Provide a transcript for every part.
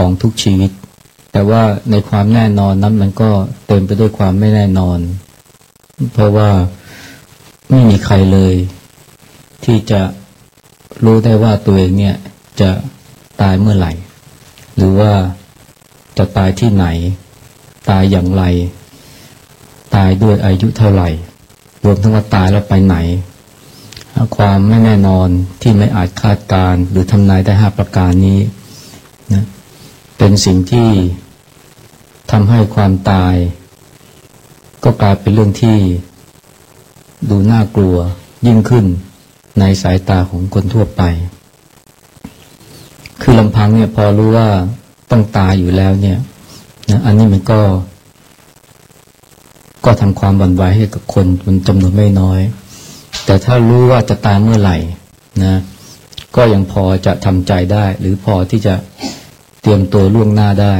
ของทุกชีวิต แต่ว่าในความแน่นอนนั้นมันก็เต็มไปด้วยความไม่แน่นอน เพราะว่าไม่มีใครเลย ที่จะรู้ได้ว่าตัวเองเนี่ยจะตายเมื่อไหร่ หรือว่าจะตายที่ไหน ตายอย่างไร ตายด้วยอายุเท่าไหร่ รวมทั้งว่าตายแล้วไปไหน ความไม่แน่นอนที่ไม่อาจคาดการหรือทำนายได้ห้าประการนี้นะ เป็นสิ่งที่ทำให้ความตาย ก็กลายเป็นเรื่องที่ดูน่ากลัวยิ่งขึ้นในสายตาของคนทั่วไป คือลำพังเนี่ยพอรู้ว่าต้องตายอยู่แล้วเนี่ยนะอันนี้มันก็ ก็ทำความบันไหวให้กับคนมันจำนวนไม่น้อย แต่ถ้ารู้ว่าจะตายเมื่อไหร่นะ ก็ยังพอจะทำใจได้ หรือพอที่จะ เตรียมตัวล่วงหน้าได้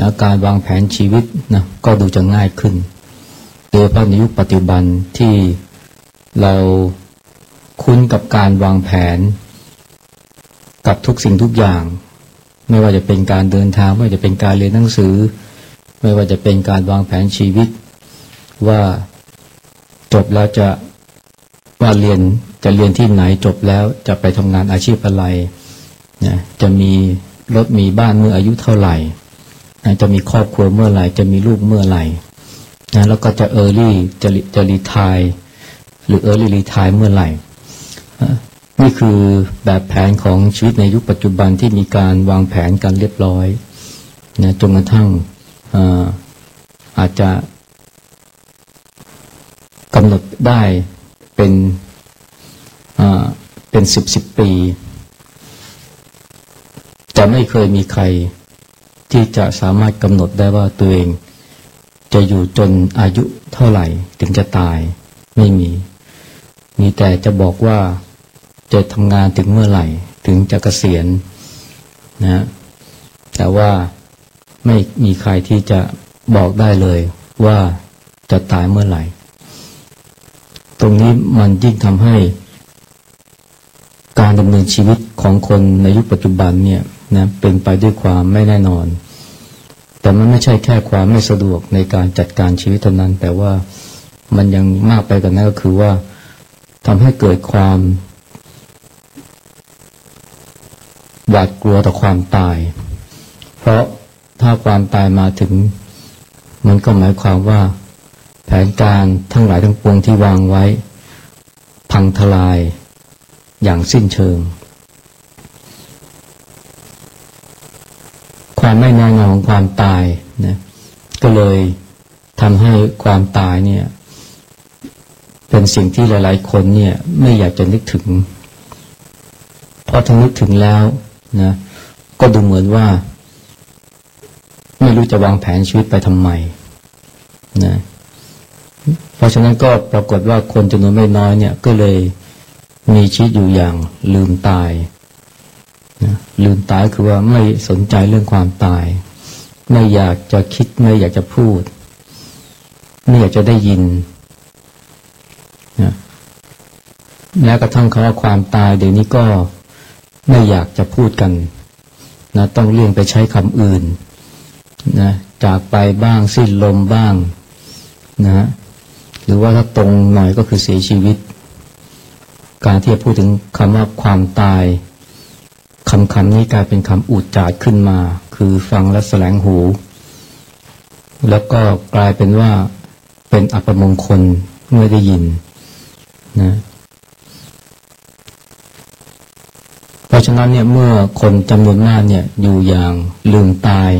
นะการวางแผนชีวิตนะก็ดูจะง่ายขึ้น โดยเฉพาะในยุคปัจจุบันที่เราคุ้นกับการวางแผน กับทุกสิ่งทุกอย่าง ไม่ว่าจะเป็นการเดินทางไม่ว่าจะเป็นการเรียนหนังสือ ไม่ว่าจะเป็นการวางแผนชีวิต ว่าจบแล้วจะว่าเรียนจะเรียนที่ไหนจบแล้วจะไปทำงานอาชีพอะไรนะจะมี รถมีบ้านเมื่ออายุเท่าไหร่ จะมีครอบครัวเมื่อไหร่ จะมีลูกเมื่อไหร่นะแล้วก็จะ early จะจะ retire หรือ early retire เมื่อไหร่ นี่คือแบบแผนของชีวิตในยุคปัจจุบันที่มีการวางแผนกันเรียบร้อยนะจนกระทั่งอาอาจจะกำหนดได้เป็นเป็นสิบสิบปี จะไม่เคยมีใครที่จะสามารถกำหนดได้ว่าตัวเองจะอยู่จนอายุเท่าไหร่ถึงจะตายไม่มี มีแต่จะบอกว่าจะทำงานถึงเมื่อไหร่ ถึงจะเกษียณนะแต่ว่าไม่มีใครที่จะบอกได้เลยว่าจะตายเมื่อไหร่ ตรงนี้มันยิ่งทำให้ การดำเนินชีวิตของคนในยุคปัจจุบันเนี่ย นะเป็นไปด้วยความไม่แน่นอน แต่มันไม่ใช่แค่ความไม่สะดวกในการจัดการชีวิตเท่านั้น แต่ว่ามันยังมากไปกว่านั้นก็คือว่าทำให้เกิดความหวาดกลัวต่อความตาย เพราะถ้าความตายมาถึง มันก็หมายความว่า แผนการทั้งหลายทั้งปวงที่วางไว้ พังทลายอย่างสิ้นเชิง ความไม่แน่นอนของความตายนะก็เลยทำให้ความตายเนี่ย เป็นสิ่งที่หลาย ๆ คนเนี่ย ไม่อยากจะนึกถึงเพราะถ้านึกถึงแล้วนะก็ดูเหมือนว่า ไม่รู้จะวางแผนชีวิตไปทำไมนะเพราะฉะนั้นก็ปรากฏว่าคนจำนวนไม่น้อยเนี่ย ก็เลยมีชีวิตอยู่อย่างลืมตาย ลืมตายคือว่าไม่สนใจเรื่องความตาย ไม่อยากจะคิดไม่อยากจะพูด ไม่อยากจะได้ยินนะแม้กระทั่งคำว่าความตายเดี๋ยวนี้ก็ไม่อยากจะพูดกันนะต้องเลี่ยงไปใช้คำอื่นนะจากไปบ้างสิ้นลมบ้างนะหรือว่าถ้าตรงหน่อยก็คือเสียชีวิต การที่จะพูดถึงคำว่าความตาย คำคำนี้กลายเป็นคำอุดจาดขึ้นมา คือฟังและแสลงหู แล้วก็กลายเป็นว่าเป็นอัปมงคลเมื่อได้ยินนะเพราะฉะนั้นเนี่ยเมื่อคนจำนวนมากเนี่ยอยู่อย่างลืมตาย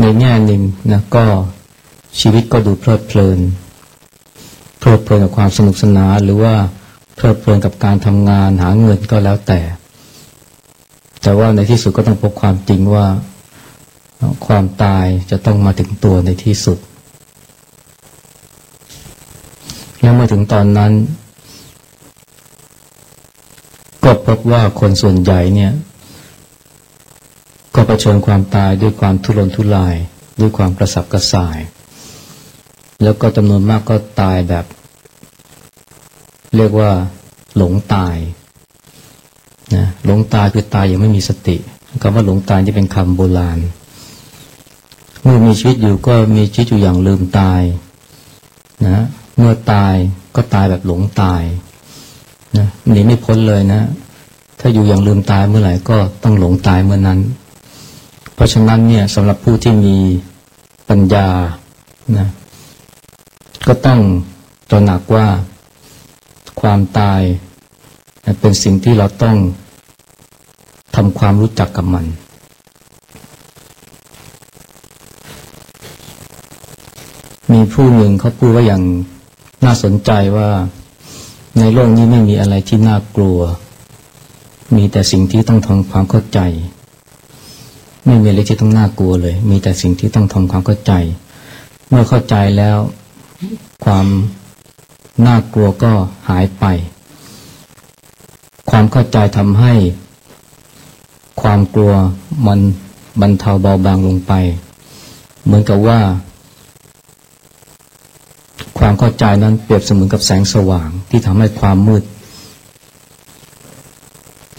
ในแง่หนึ่งนะก็ชีวิตก็ดูเพลิดเพลินเพลิดเพลินกับความสนุกสนานหรือว่า เพลิดเพลินกับการทำงานหาเงินก็แล้วแต่ แต่ว่าในที่สุดก็ต้องพบความจริงว่า ความตายจะต้องมาถึงตัวในที่สุด แล้วเมื่อถึงตอนนั้น ก็พบว่าคนส่วนใหญ่เนี่ย ก็เผชิญความตายด้วยความทุรนทุราย ด้วยความกระสับกระส่าย แล้วก็จำนวนมากก็ตายแบบ เรียกว่า หลงตายนะหลงตายคือตายยังไม่มีสติคำว่าหลงตายที่เป็นคำโบราณ เมื่อมีชีวิตอยู่ก็มีชีวิตอยู่อย่างลืมตายนะเมื่อตายก็ตายแบบหลงตายนะหนีไม่พ้นเลยนะ ถ้าอยู่อย่างลืมตายเมื่อไหร่ก็ต้องหลงตายเมื่อนั้น เพราะฉะนั้นเนี่ยสำหรับผู้ที่มีปัญญานะก็ต้องตระหนักว่า ความตาย เป็นสิ่งที่เราต้องทำความรู้จักกับมัน มีผู้หนึ่งเขาพูดว่าอย่างน่าสนใจว่าในโลกนี้ไม่มีอะไรที่น่ากลัว มีแต่สิ่งที่ต้องทำความเข้าใจ ไม่มีอะไรที่ต้องน่ากลัวเลย มีแต่สิ่งที่ต้องทำความเข้าใจ เมื่อเข้าใจแล้วความ น่ากลัวก็หายไป ความเข้าใจทำให้ ความกลัวมันบรรเทาเบาบางลงไป เหมือนกับว่า ความเข้าใจนั้นเปรียบเสมือนกับแสงสว่างที่ทำให้ความมืด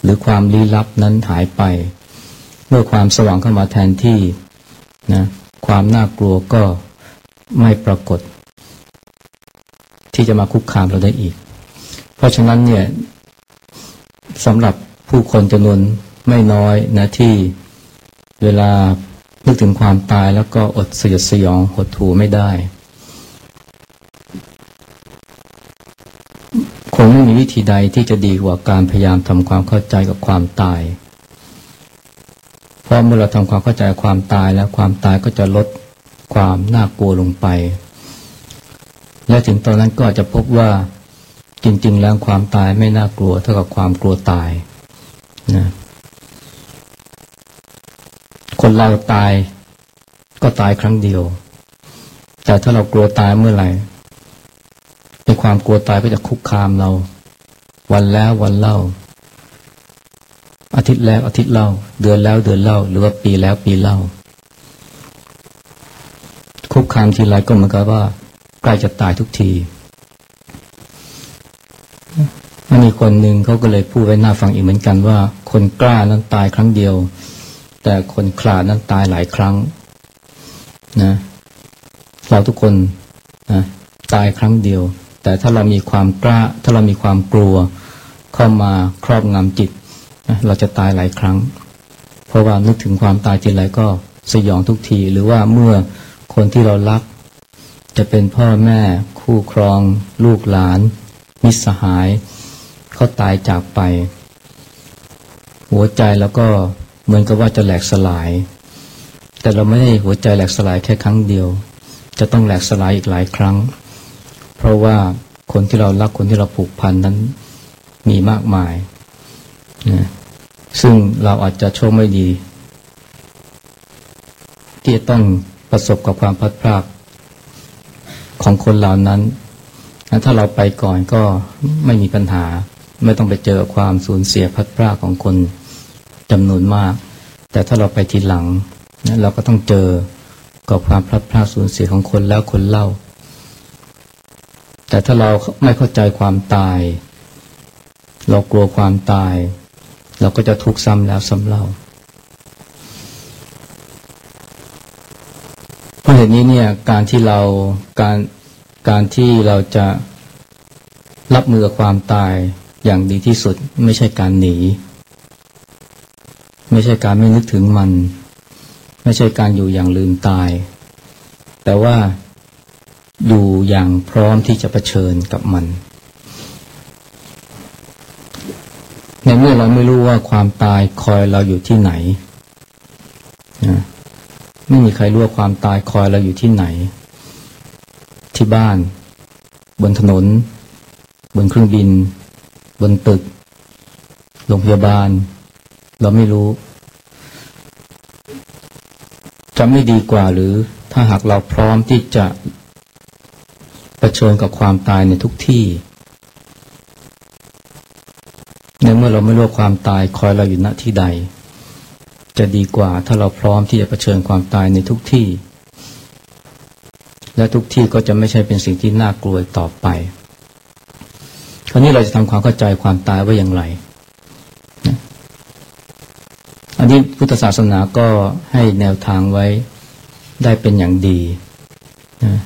หรือความลี้ลับนั้นหายไป เมื่อความสว่างเข้ามาแทนที่นะความน่ากลัวก็ไม่ปรากฏ ที่จะมาคุกคามเราได้อีก เพราะฉะนั้นเนี่ยสำหรับผู้คนจำนวนไม่น้อยนะที่เวลานึกถึงความตายแล้วก็อดสยดสยองหดหูไม่ได้ คงไม่มีวิธีใดที่จะดีกว่าการพยายามทำความเข้าใจกับความตาย เพราะเมื่อเราทำความเข้าใจความตายแล้วความตายก็จะลดความน่ากลัวลงไป และถึงตอนนั้นก็จะพบว่าจริง ๆ แล้วความตายไม่น่ากลัวเท่ากับความกลัวตายนะคนเราตายก็ตายครั้งเดียว แต่ถ้าเรากลัวตายเมื่อไหร่ในความกลัวตายก็จะคุกคามเรา วันแล้ววันเล่า อาทิตย์แล้วอาทิตย์เล่า เดือนแล้วเดือนเล่า หรือว่าปีแล้วปีเล่า คุกคามทีไรก็เหมือนกับว่า ใกล้จะตายทุกทีมันมีคนหนึ่งเขาก็เลยพูดไว้หน้าฟังอีกเหมือนกันว่า คนกล้านั้นตายครั้งเดียว แต่คนขลาดนั้นตายหลายครั้งนะเราทุกคนนะตายครั้งเดียว แต่ถ้าเรามีความกล้า ถ้าเรามีความกลัวเข้ามาครอบงำจิตนะเราจะตายหลายครั้ง เพราะว่านึกถึงความตายทีไรก็สยองทุกที หรือว่าเมื่อคนที่เรารัก จะเป็นพ่อแม่คู่ครอง ลูกหลาน มิสหาย เขาตายจากไป หัวใจแล้วก็เหมือนกับว่าจะแหลกสลาย แต่เราไม่ได้หัวใจแหลกสลายแค่ครั้งเดียว จะต้องแหลกสลายอีกหลายครั้ง เพราะว่าคนที่เรารักคนที่เราผูกพันนั้นมีมากมายนะซึ่งเราอาจจะโชคไม่ดี ที่ต้องประสบกับความพัดพลาก ของคนเหล่านั้น ถ้าเราไปก่อนก็ไม่มีปัญหา ไม่ต้องไปเจอความสูญเสียพัดพรากของคนจำนวนมาก แต่ถ้าเราไปทีหลังเราก็ต้องเจอกับความพลัดพรากสูญเสียของคนแล้วคนเล่า แต่ถ้าเราไม่เข้าใจความตาย เรากลัวความตาย เราก็จะทุกข์ซ้ำแล้วซ้ำเล่า เพราะเหตุนี้เนี่ยการที่เราการการที่เราจะรับมือกับความตายอย่างดีที่สุด ไม่ใช่การหนี ไม่ใช่การไม่นึกถึงมัน ไม่ใช่การอยู่อย่างลืมตาย แต่ว่าอยู่อย่างพร้อมที่จะะเผชิญกับมัน ในเมื่อเราไม่รู้ว่าความตายคอยเราอยู่ที่ไหนนะ ไม่มีใครรู้ว่าความตายคอยเราอยู่ที่ไหน ที่บ้าน บนถนน บนเครื่องบิน บนตึก โรงพยาบาล เราไม่รู้ จะไม่ดีกว่าหรือถ้าหากเราพร้อมที่จะะเผชิญกับความตายในทุกที่ในเมื่อเราไม่รู้ความตายคอยเราอยู่ณที่ใด จะดีกว่าถ้าเราพร้อมที่จะะเผชิญความตายในทุกที่ และทุกที่ก็จะไม่ใช่เป็นสิ่งที่น่ากลัวต่อไป คราวนี้เราจะทำความเข้าใจความตายว่าอย่างไร อันนี้พุทธศาสนาก็ให้แนวทางไว้ได้เป็นอย่างดีนะ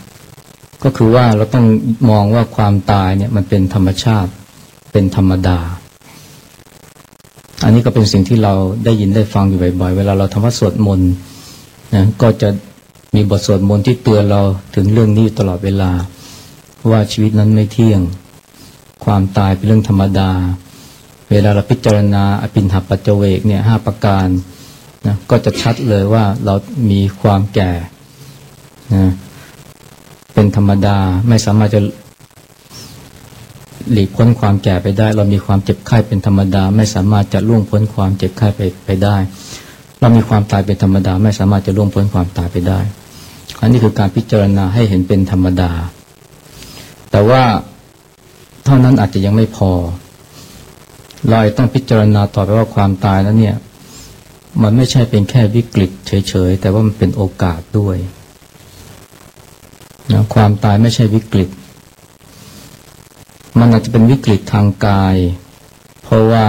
ก็คือว่าเราต้องมองว่าความตายเนี่ยมันเป็นธรรมชาติ เป็นธรรมดา อันนี้ก็เป็นสิ่งที่เราได้ยินได้ฟังอยู่บ่อยๆ เวลาเราทำวัดสวดมนต์นะก็จะมีบทสวดมนต์ที่เตือนเราถึงเรื่องนี้ตลอดเวลา ว่าชีวิตนั้นไม่เที่ยง ความตายเป็นเรื่องธรรมดา เวลาเราพิจารณาอภินหปัจเจเวกเนี่ยห้าประการนะก็จะชัดเลยว่าเรามีความแก่นะเป็นธรรมดาไม่สามารถจะ หลีกพ้นความแก่ไปได้ เรามีความเจ็บไข้เป็นธรรมดา ไม่สามารถจะล่วงพ้นความเจ็บไข้ไปไปได้ เรามีความตายเป็นธรรมดา ไม่สามารถจะล่วงพ้นความตายไปได้อันนี้คือการพิจารณาให้เห็นเป็นธรรมดา แต่ว่าเท่านั้นอาจจะยังไม่พอ เราต้องพิจารณาต่อไปว่าความตายนั้นเนี่ย มันไม่ใช่เป็นแค่วิกฤตเฉยๆ แต่ว่ามันเป็นโอกาสด้วยนะความตายไม่ใช่วิกฤต มันอาจจะเป็นวิกฤตทางกาย เพราะว่า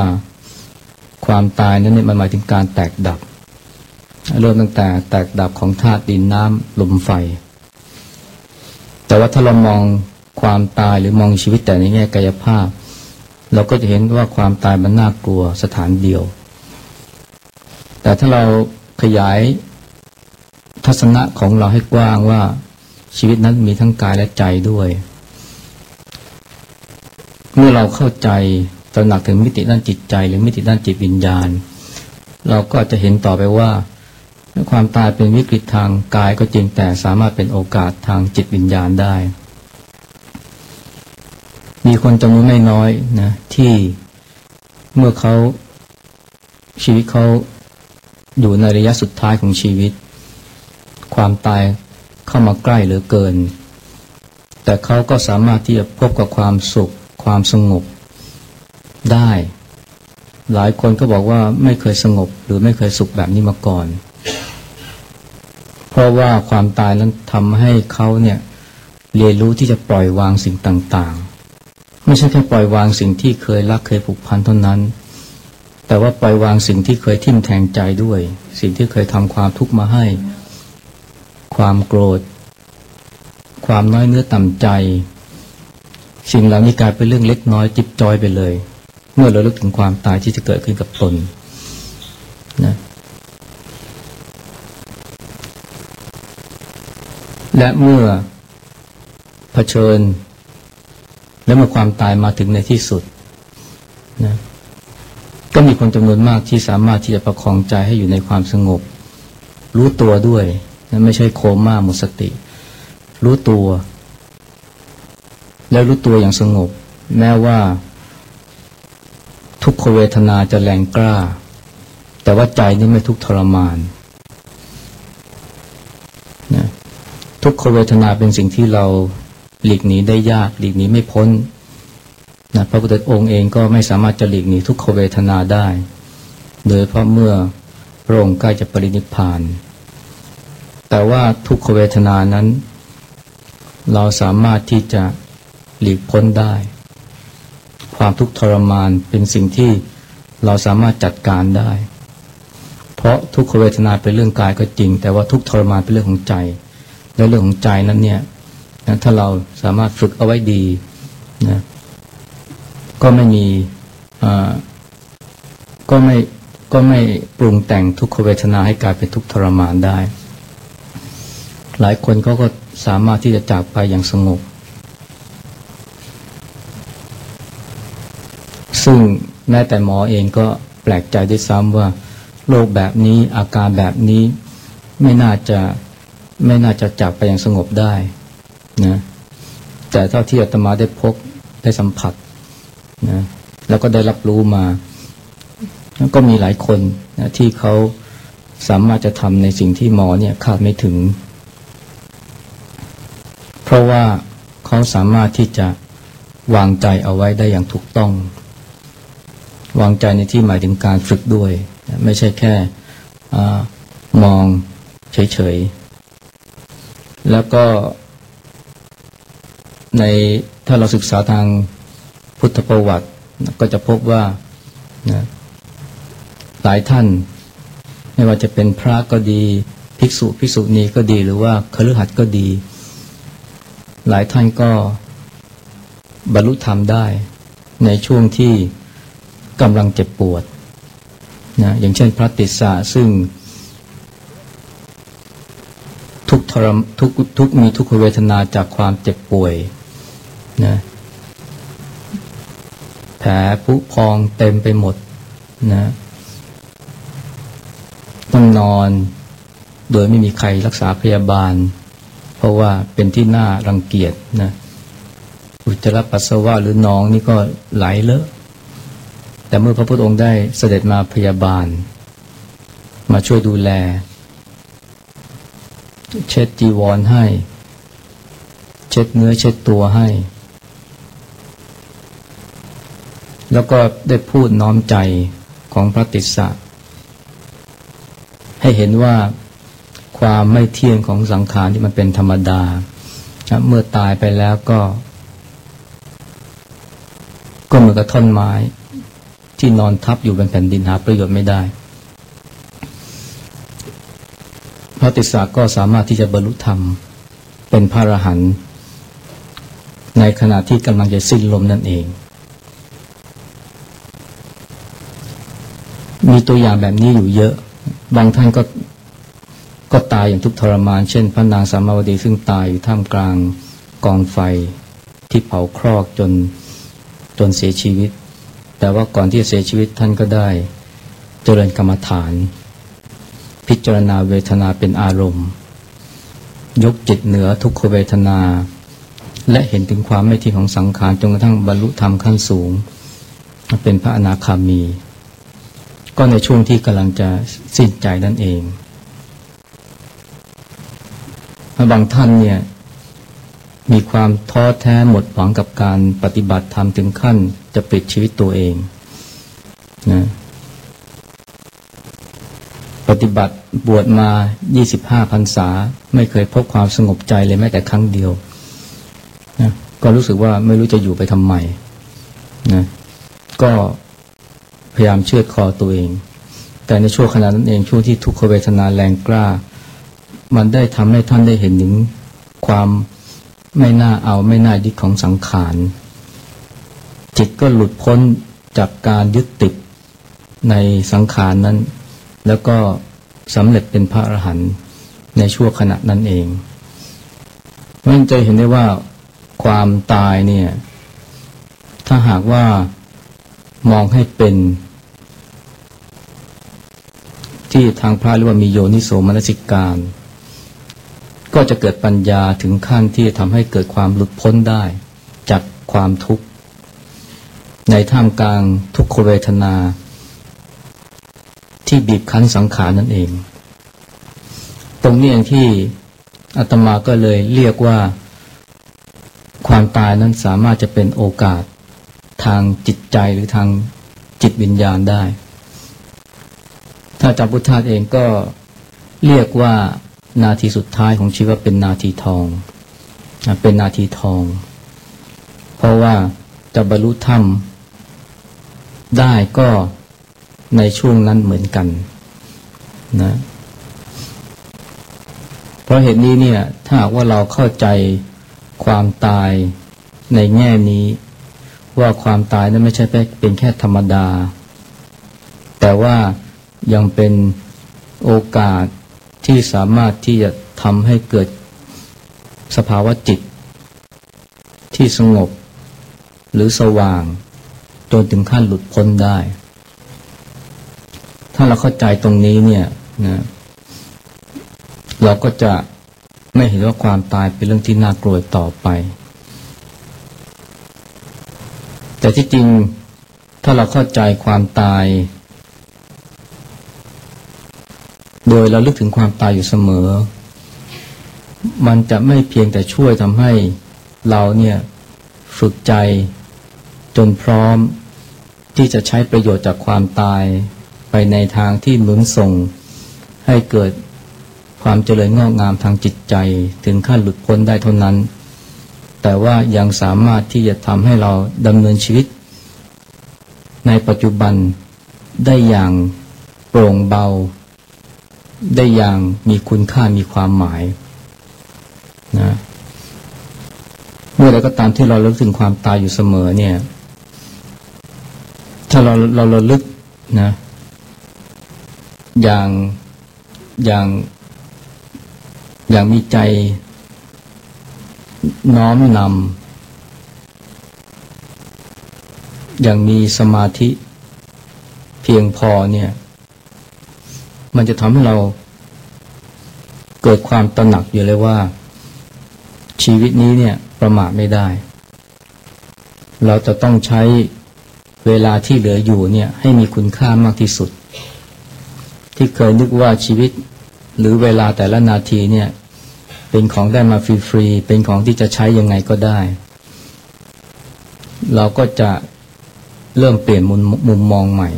ความตายนั้นเนี่ยมันหมายถึงการแตกดับ เริ่มตั้งแต่แตกดับของธาตุดินน้ำลมไฟ แต่ว่าถ้าเรามองความตายหรือมองชีวิตแต่ในแง่กายภาพ เราก็จะเห็นว่าความตายมันน่ากลัวสถานเดียว แต่ถ้าเราขยายทัศนะของเราให้กว้างว่าชีวิตนั้นมีทั้งกายและใจด้วย เมื่อเราเข้าใจตระหนักถึงมิติด้านจิตใจ หรือมิติด้านจิตวิญญาณ เราก็จะเห็นต่อไปว่าความตายเป็นวิกฤตทางกายก็จริงแต่สามารถเป็นโอกาสทางจิตวิญญาณได้ มีคนจำนวนไม่น้อยนะที่เมื่อเขาชีวิตเขาอยู่ในระยะสุดท้ายของชีวิต ความตายเข้ามาใกล้เหลือเกิน แต่เขาก็สามารถที่จะพบกับความสุข ความสงบได้ หลายคนก็บอกว่าไม่เคยสงบหรือไม่เคยสุขแบบนี้มาก่อน เพราะว่าความตายนั้นทำให้เขาเนี่ยเรียนรู้ที่จะปล่อยวางสิ่งต่างๆ ไม่ใช่แค่ปล่อยวางสิ่งที่เคยรักเคยผูกพันเท่านั้น แต่ว่าปล่อยวางสิ่งที่เคยทิ่มแทงใจด้วย สิ่งที่เคยทำความทุกข์มาให้ ความโกรธ ความน้อยเนื้อต่ำใจ สิ่งเหล่านี้กลายเป็นเรื่องเล็กน้อยจิบจอยไปเลย เมื่อเราลึกถึงความตายที่จะเกิดขึ้นกับตนนะและเมื่อเผชิญ และเมื่อความตายมาถึงในที่สุดนะก็มีคนจำนวนมากที่สามารถที่จะประคองใจให้อยู่ในความสงบ รู้ตัวด้วยนั่นไม่ใช่โคม่าหมดสติ รู้ตัว แล้วรู้ตัวอย่างสงบ แม้ว่า ทุกขเวทนาจะแรงกล้า แต่ว่าใจนี่ไม่ทุกทรมานนะทุกขเวทนาเป็นสิ่งที่เราหลีกหนีได้ยาก หลีกหนีไม่พ้นนะพระพุทธองค์เองก็ไม่สามารถจะหลีกหนีทุกขเวทนาได้ โดยเพราะเมื่อพระองค์ใกล้จะปรินิพพาน แต่ว่าทุกขเวทนานั้น เราสามารถที่จะ หลีกพ้นได้ ความทุกข์ทรมานเป็นสิ่งที่เราสามารถจัดการได้ เพราะทุกขเวทนาเป็นเรื่องกายก็จริง แต่ว่าทุกทรมานเป็นเรื่องของใจ และเรื่องของใจนั้นเนี่ยถ้าเราสามารถฝึกเอาไว้ดีนะก็ไม่มีก็ไม่ก็ไม่ปรุงแต่งทุกขเวทนาให้กลายเป็นทุกทรมานได้ หลายคนเขาก็สามารถที่จะจากไปอย่างสงบ ซึ่งแม้แต่หมอเองก็แปลกใจด้วยซ้ำว่าโรคแบบนี้อาการแบบนี้ไม่น่าจะไม่น่าจะจากไปอย่างสงบได้นะแต่เท่าที่อาตมาได้พบได้สัมผัสนะแล้วก็ได้รับรู้มา ก็มีหลายคนนะที่เขาสามารถจะทำในสิ่งที่หมอเนี่ยคาดไม่ถึง เพราะว่าเขาสามารถที่จะวางใจเอาไว้ได้อย่างถูกต้อง วางใจในที่หมายถึงการฝึกด้วย ไม่ใช่แค่อมองเฉยๆ แล้วก็ในถ้าเราศึกษาทางพุทธประวัติ ก็จะพบว่านะหลายท่าน ไม่ว่าจะเป็นพระก็ดี ภิกษุภิกษุณีก็ดีหรือว่าคฤหัสถ์ก็ดี หลายท่านก็บรรลุธรรมได้ ในช่วงที่ กำลังเจ็บปวดนะอย่างเช่นพระติสสะซึ่ง ทุกทรมทุกทุกมีทุกขเวทนาจากความเจ็บป่วยนะแผลผุพองเต็มไปหมดนะต้องนอนโดยไม่มีใครรักษาพยาบาล เพราะว่าเป็นที่น่ารังเกียจนะอุจจาระปัสสาวะหรือน้องนี่ก็ไหลเลอะ แต่เมื่อพระพุทธองค์ได้เสด็จมาพยาบาล มาช่วยดูแล เช็ดจีวรให้ เช็ดเนื้อเช็ดตัวให้ แล้วก็ได้พูดน้อมใจของพระติสสะให้เห็นว่าความไม่เที่ยงของสังขารที่มันเป็นธรรมดา เมื่อตายไปแล้วก็ ก็เหมือนกับท่อนไม้ ที่นอนทับอยู่บนแผ่นดินหาประโยชน์ไม่ได้ พระติสาก็สามารถที่จะบรรลุธรรม เป็นพระอรหันต์ในขณะที่กำลังจะสิ้นลมนั่นเอง มีตัวอย่างแบบนี้อยู่เยอะ บางท่านก็ก็ตายอย่างทุกทรมาน เช่น พระนางสามาวดีซึ่งตายอยู่ท่ามกลางกองไฟที่เผาครอกจนจนเสียชีวิต แต่ว่าก่อนที่จะเสียชีวิตท่านก็ได้ เจริญกรรมฐาน พิจารณาเวทนาเป็นอารมณ์ ยกจิตเหนือทุกขเวทนา และเห็นถึงความไม่เที่ยงของสังขารจนกระทั่งบรรลุธรรมขั้นสูง เป็นพระอนาคามี ก็ในช่วงที่กำลังจะสิ้นใจนั่นเองบางท่านเนี่ย มีความท้อแท้หมดหวังกับการปฏิบัติธรรมถึงขั้นจะปิดชีวิตตัวเองนะปฏิบัติบวชมา 25พรรษา ไม่เคยพบความสงบใจเลยแม้แต่ครั้งเดียวนะก็รู้สึกว่าไม่รู้จะอยู่ไปทำไมนะก็พยายามเชื่อคอตัวเอง แต่ในช่วงขณะนั้นเองช่วงที่ทุกขเวทนาแรงกล้า มันได้ทำให้ท่านได้เห็นถึงความ ไม่น่าเอาไม่น่ายึดของสังขาร จิตก็หลุดพ้นจากการยึดติดในสังขารนั้น แล้วก็สำเร็จเป็นพระอรหันต์ในช่วงขณะนั้นเองเพราะฉะนั้นจะเห็นได้ว่าความตายเนี่ย ถ้าหากว่ามองให้เป็น ที่ทางพระเรียกว่ามีโยนิโสมนสิการ ก็จะเกิดปัญญาถึงขั้นที่ทำให้เกิดความหลุดพ้นได้จากความทุกข์ ในท่ามกลางทุกขเวทนา ที่บีบคั้นสังขารนั่นเอง ตรงนี้เองที่อาตมาก็เลยเรียกว่า ความตายนั้นสามารถจะเป็นโอกาสทางจิตใจหรือทางจิตวิญญาณได้ ถ้าจำพุทธาเองก็เรียกว่า นาทีสุดท้ายของชีวิตเป็นนาทีทองเป็นนาทีทอง เพราะว่าจะบรรลุธรรมได้ก็ในช่วงนั้นเหมือนกันนะเพราะเหตุนี้เนี่ย ถ้าหากว่าเราเข้าใจความตายในแง่นี้ ว่าความตายนั้นไม่ใช่เป็นแค่ธรรมดา แต่ว่ายังเป็นโอกาส ที่สามารถที่จะทำให้เกิดสภาวะจิต ที่สงบ หรือสว่าง จนถึงขั้นหลุดพ้นได้ ถ้าเราเข้าใจตรงนี้เนี่ยนะเราก็จะไม่เห็นว่าความตายเป็นเรื่องที่น่ากลัวต่อไป แต่ที่จริงถ้าเราเข้าใจความตาย โดยเราลึกถึงความตายอยู่เสมอ มันจะไม่เพียงแต่ช่วยทำให้เราเนี่ยฝึกใจจนพร้อมที่จะใช้ประโยชน์จากความตายไปในทางที่หนุนส่งให้เกิดความเจริญงอกงามทางจิตใจ ถึงขั้นหลุดพ้นได้เท่านั้น แต่ว่ายังสามารถที่จะทำให้เราดำเนินชีวิต ในปัจจุบันได้อย่างโปร่งเบา ได้อย่างมีคุณค่ามีความหมายนะเมื่อใดก็ตามที่เราเลิกถึงความตายอยู่เสมอเนี่ย ถ้าเราเราเราลึกนะ อย่างอย่างอย่างมีใจน้อมนำอย่างมีสมาธิเพียงพอเนี่ย มันจะทำให้เราเกิดความตระหนักอยู่เลยว่า ชีวิตนี้เนี่ยประมาทไม่ได้ เราจะต้องใช้เวลาที่เหลืออยู่เนี่ยให้มีคุณค่ามากที่สุด ที่เคยนึกว่าชีวิตหรือเวลาแต่ละนาทีเนี่ยเป็นของได้มาฟรีๆเป็นของที่จะใช้ยังไงก็ได้ เราก็จะเริ่มเปลี่ยนมุมมมมองใหม่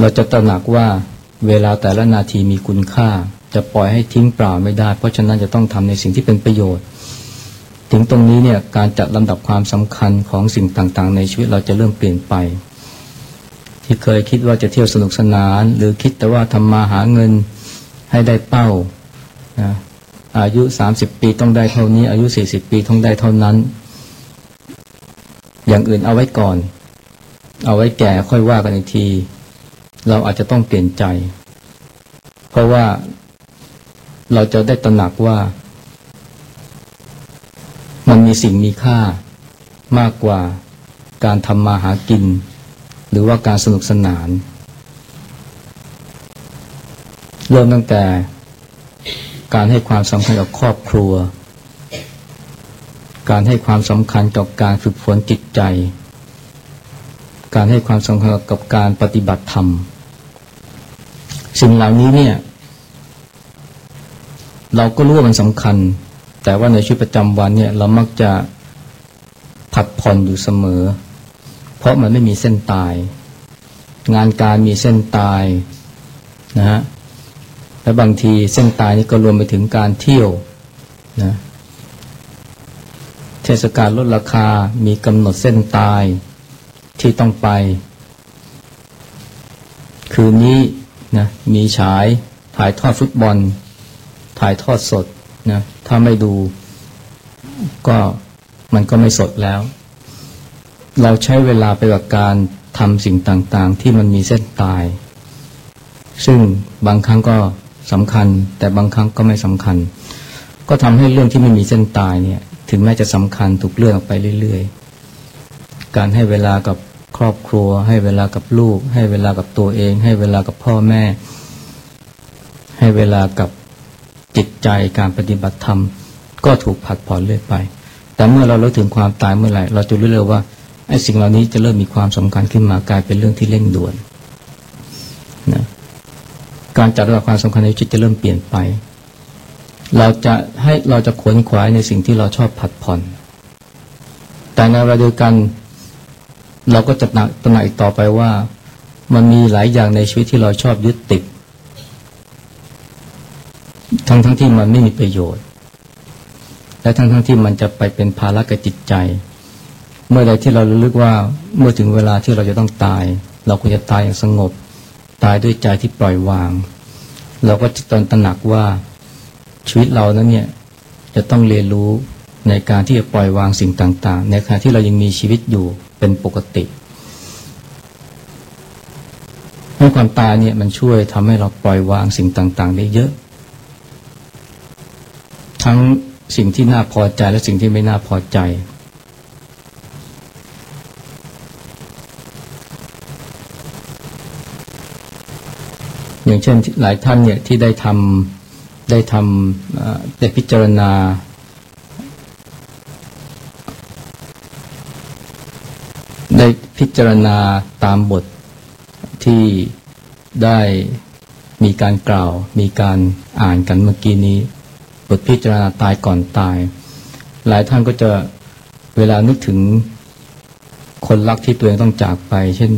เราจะตระหนักว่า เวลาแต่ละนาทีมีคุณค่า จะปล่อยให้ทิ้งเปล่าไม่ได้ เพราะฉะนั้นจะต้องทำในสิ่งที่เป็นประโยชน์ ถึงตรงนี้เนี่ยการจัดลำดับความสำคัญของสิ่งต่างๆ ในชีวิตเราจะเริ่มเปลี่ยนไป ที่เคยคิดว่าจะเที่ยวสนุกสนาน หรือคิดแต่ว่าทำมาหาเงินให้ได้เป้านะอายุสามสิบปีต้องได้เท่านี้ อายุสี่สิบปีต้องได้เท่านั้น อย่างอื่นเอาไว้ก่อน เอาไว้แก่ค่อยว่ากันอีกที เราอาจจะต้องเปลี่ยนใจ เพราะว่าเราจะได้ตระหนักว่า มันมีสิ่งมีค่ามากกว่าการทำมาหากิน หรือว่าการสนุกสนาน เริ่มตั้งแต่การให้ความสำคัญกับครอบครัว การให้ความสำคัญกับการฝึกฝนจิตใจ การให้ความสำคัญกับการปฏิบัติธรรม สิ่งเหล่านี้เนี่ย เราก็รู้ว่ามันสำคัญ แต่ว่าในชีวิตประจำวันเนี่ย เรามักจะผัดผ่อนอยู่เสมอ เพราะมันไม่มีเส้นตาย งานการมีเส้นตายนะฮะและบางทีเส้นตายนี้ก็รวมไปถึงการเที่ยวนะเทศกาลลดราคา มีกำหนดเส้นตายที่ต้องไป คืนนี้ นะมีฉายถ่ายทอดฟุตบอล ถ่ายทอดสดนะถ้าไม่ดูก็มันก็ไม่สดแล้ว เราใช้เวลาไปกับการทำสิ่งต่างๆ ที่มันมีเส้นตาย ซึ่งบางครั้งก็สำคัญ แต่บางครั้งก็ไม่สำคัญ ก็ทำให้เรื่องที่ไม่มีเส้นตายเนี่ย ถึงแม้จะสำคัญถูกเลื่อนออกไปเรื่อยๆ การให้เวลากับ ครอบครัว ให้เวลากับลูก ให้เวลากับตัวเอง ให้เวลากับพ่อแม่ ให้เวลากับจิตใจการปฏิบัติธรรม ก็ถูกผัดผ่อนเรื่อยไป แต่เมื่อเราเลิกถึงความตายเมื่อไหร่ เราจะรู้เลยว่าไอ้สิ่งเหล่านี้จะเริ่มมีความสำคัญขึ้นมากลายเป็นเรื่องที่เร่งด่วนนะการจัดระดับความสำคัญในชีวิตจะเริ่มเปลี่ยนไป เราจะให้เราจะขวนขวายในสิ่งที่เราชอบผัดผ่อน แต่ในเวลาเดียวกัน เราก็จะตระหนักอีกต่อไปว่า มันมีหลายอย่างในชีวิตที่เราชอบยึดติด ทั้งทั้งที่มันไม่มีประโยชน์ และทั้งทั้งที่มันจะไปเป็นภาระกับจิตใจ เมื่อใดที่เรารู้ลึกว่าเมื่อถึงเวลาที่เราจะต้องตาย เราควรจะตายอย่างสงบ ตายด้วยใจที่ปล่อยวาง เราก็จะตอนตระหนักว่าชีวิตเรานั้นเนี่ยจะต้องเรียนรู้ในการที่จะปล่อยวางสิ่งต่าง ๆ ในขณะที่เรายังมีชีวิตอยู่ เป็นปกติให้ความตายเนี่ยมันช่วยทำให้เราปล่อยวางสิ่งต่าง ๆ ได้เยอะ ทั้งสิ่งที่น่าพอใจและสิ่งที่ไม่น่าพอใจ อย่างเช่นหลายท่านเนี่ยที่ได้ทำได้ทำได้พิจารณา ได้พิจารณาตามบทที่ได้มีการกล่าว มีการอ่านกันเมื่อกี้นี้ บทพิจารณาตายก่อนตาย หลายท่านก็จะเวลานึกถึงคนรักที่ตัวเองต้องจากไป เช่น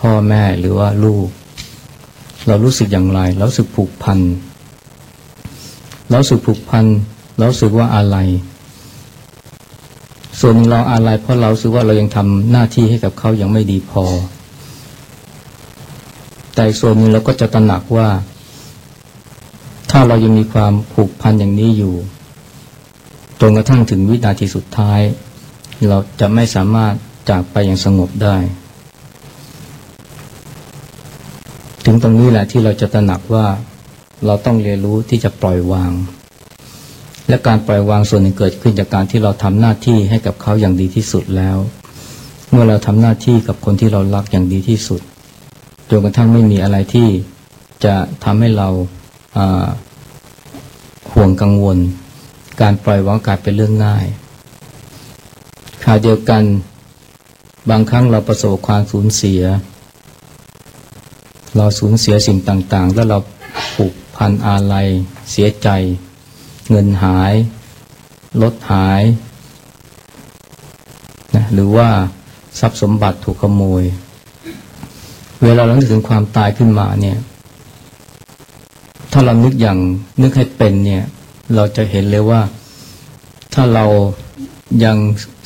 พ่อแม่หรือว่าลูก เรารู้สึกอย่างไรเราสึกผูกพันเราสึกผูกพันเราสึกว่าอะไร ส่วนเราอะไรเพราะเราสึกว่าเรายังทำหน้าที่ให้กับเขายังไม่ดีพอ แต่ส่วนนึงเราก็จะตระหนักว่า ถ้าเรายังมีความผูกพันอย่างนี้อยู่จนกระทั่งถึงวินาทีสุดท้าย เราจะไม่สามารถจากไปอย่างสงบได้ ถึงตรงนี้แหละที่เราจะตระหนักว่าเราต้องเรียนรู้ที่จะปล่อยวาง และการปล่อยวางส่วนหนึ่งเกิดขึ้นจากการที่เราทำหน้าที่ให้กับเขาอย่างดีที่สุดแล้ว เมื่อเราทำหน้าที่กับคนที่เรารักอย่างดีที่สุดจนกระทั่งไม่มีอะไรที่จะทำให้เราห่วงกังวล การปล่อยวางกลายเป็นเรื่องง่ายข่าวเดียวกันบางครั้งเราประสบความสูญเสีย เราสูญเสียสิ่งต่างๆ แล้วเราผูกพันอะไรเสียใจ เงินหาย รถหายนะหรือว่าทรัพย์สมบัติถูกขโมย เวลาเรานึกถึงความตายขึ้นมาเนี่ย ถ้าเรานึกอย่างนึกให้เป็นเนี่ย เราจะเห็นเลยว่าถ้าเรายัง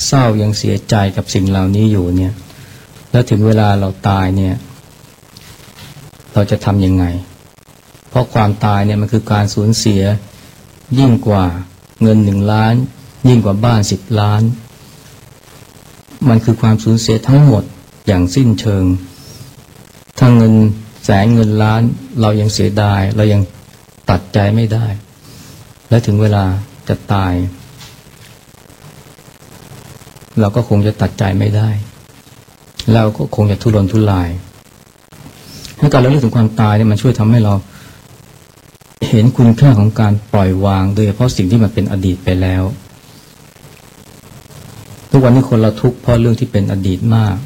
เศร้ายังเสียใจกับสิ่งเหล่านี้อยู่เนี่ย แล้วถึงเวลาเราตายเนี่ย เราจะทำยังไง เพราะความตายเนี่ยมันคือการสูญเสีย ยิ่งกว่าเงินหนึ่งล้าน ยิ่งกว่าบ้านสิบล้าน มันคือความสูญเสียทั้งหมดอย่างสิ้นเชิง ถ้าเงินแสนเงินล้านเรายังเสียดาย เรายังตัดใจไม่ได้ และถึงเวลาจะตาย เราก็คงจะตัดใจไม่ได้ เราก็คงจะทุรนทุรายให้การเราเรื่องถึงความตายเนี่ยมันช่วยทำให้เรา เห็นคุณค่าของการปล่อยวาง โดยเฉพาะสิ่งที่มันเป็นอดีตไปแล้ว ทุกวันนี้คนเราทุกข์เพราะเรื่องที่เป็นอดีตมาก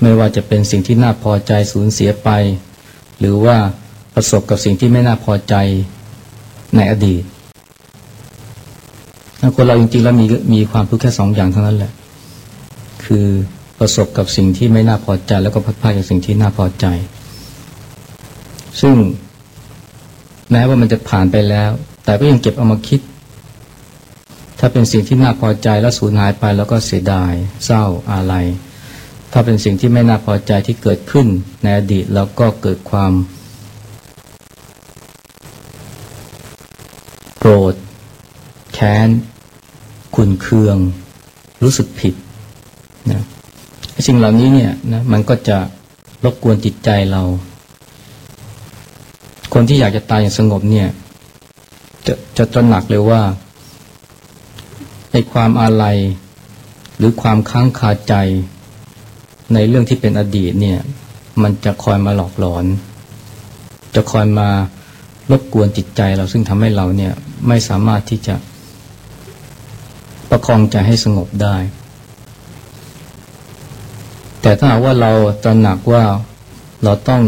ไม่ว่าจะเป็นสิ่งที่น่าพอใจสูญเสียไป หรือว่าประสบกับสิ่งที่ไม่น่าพอใจในอดีตคนเราจริงๆแล้วมีมีความทุกข์แค่สองอย่างเท่านั้นแหละ คือประสบกับสิ่งที่ไม่น่าพอใจ แล้วก็พัดพาจากสิ่งที่น่าพอใจ ซึ่ง แม้ว่ามันจะผ่านไปแล้ว แต่ก็ยังเก็บเอามาคิด ถ้าเป็นสิ่งที่น่าพอใจแล้วสูญหายไปแล้วก็เสียดาย เศร้าอะไร ถ้าเป็นสิ่งที่ไม่น่าพอใจที่เกิดขึ้นในอดีตแล้วก็เกิดความโกรธแค้นขุนเคือง รู้สึกผิดนะสิ่งเหล่านี้เนี่ยนะมันก็จะรบกวนจิตใจเรา คนที่อยากจะตายอย่างสงบเนี่ย จะจะตระหนักเลยว่าในความอาลัยหรือความค้างคาใจในเรื่องที่เป็นอดีตเนี่ย มันจะคอยมาหลอกหลอน จะคอยมารบกวนจิตใจเราซึ่งทำให้เราเนี่ยไม่สามารถที่จะประคองใจให้สงบได้ แต่ถ้าว่าเราตระหนักว่าเราต้อง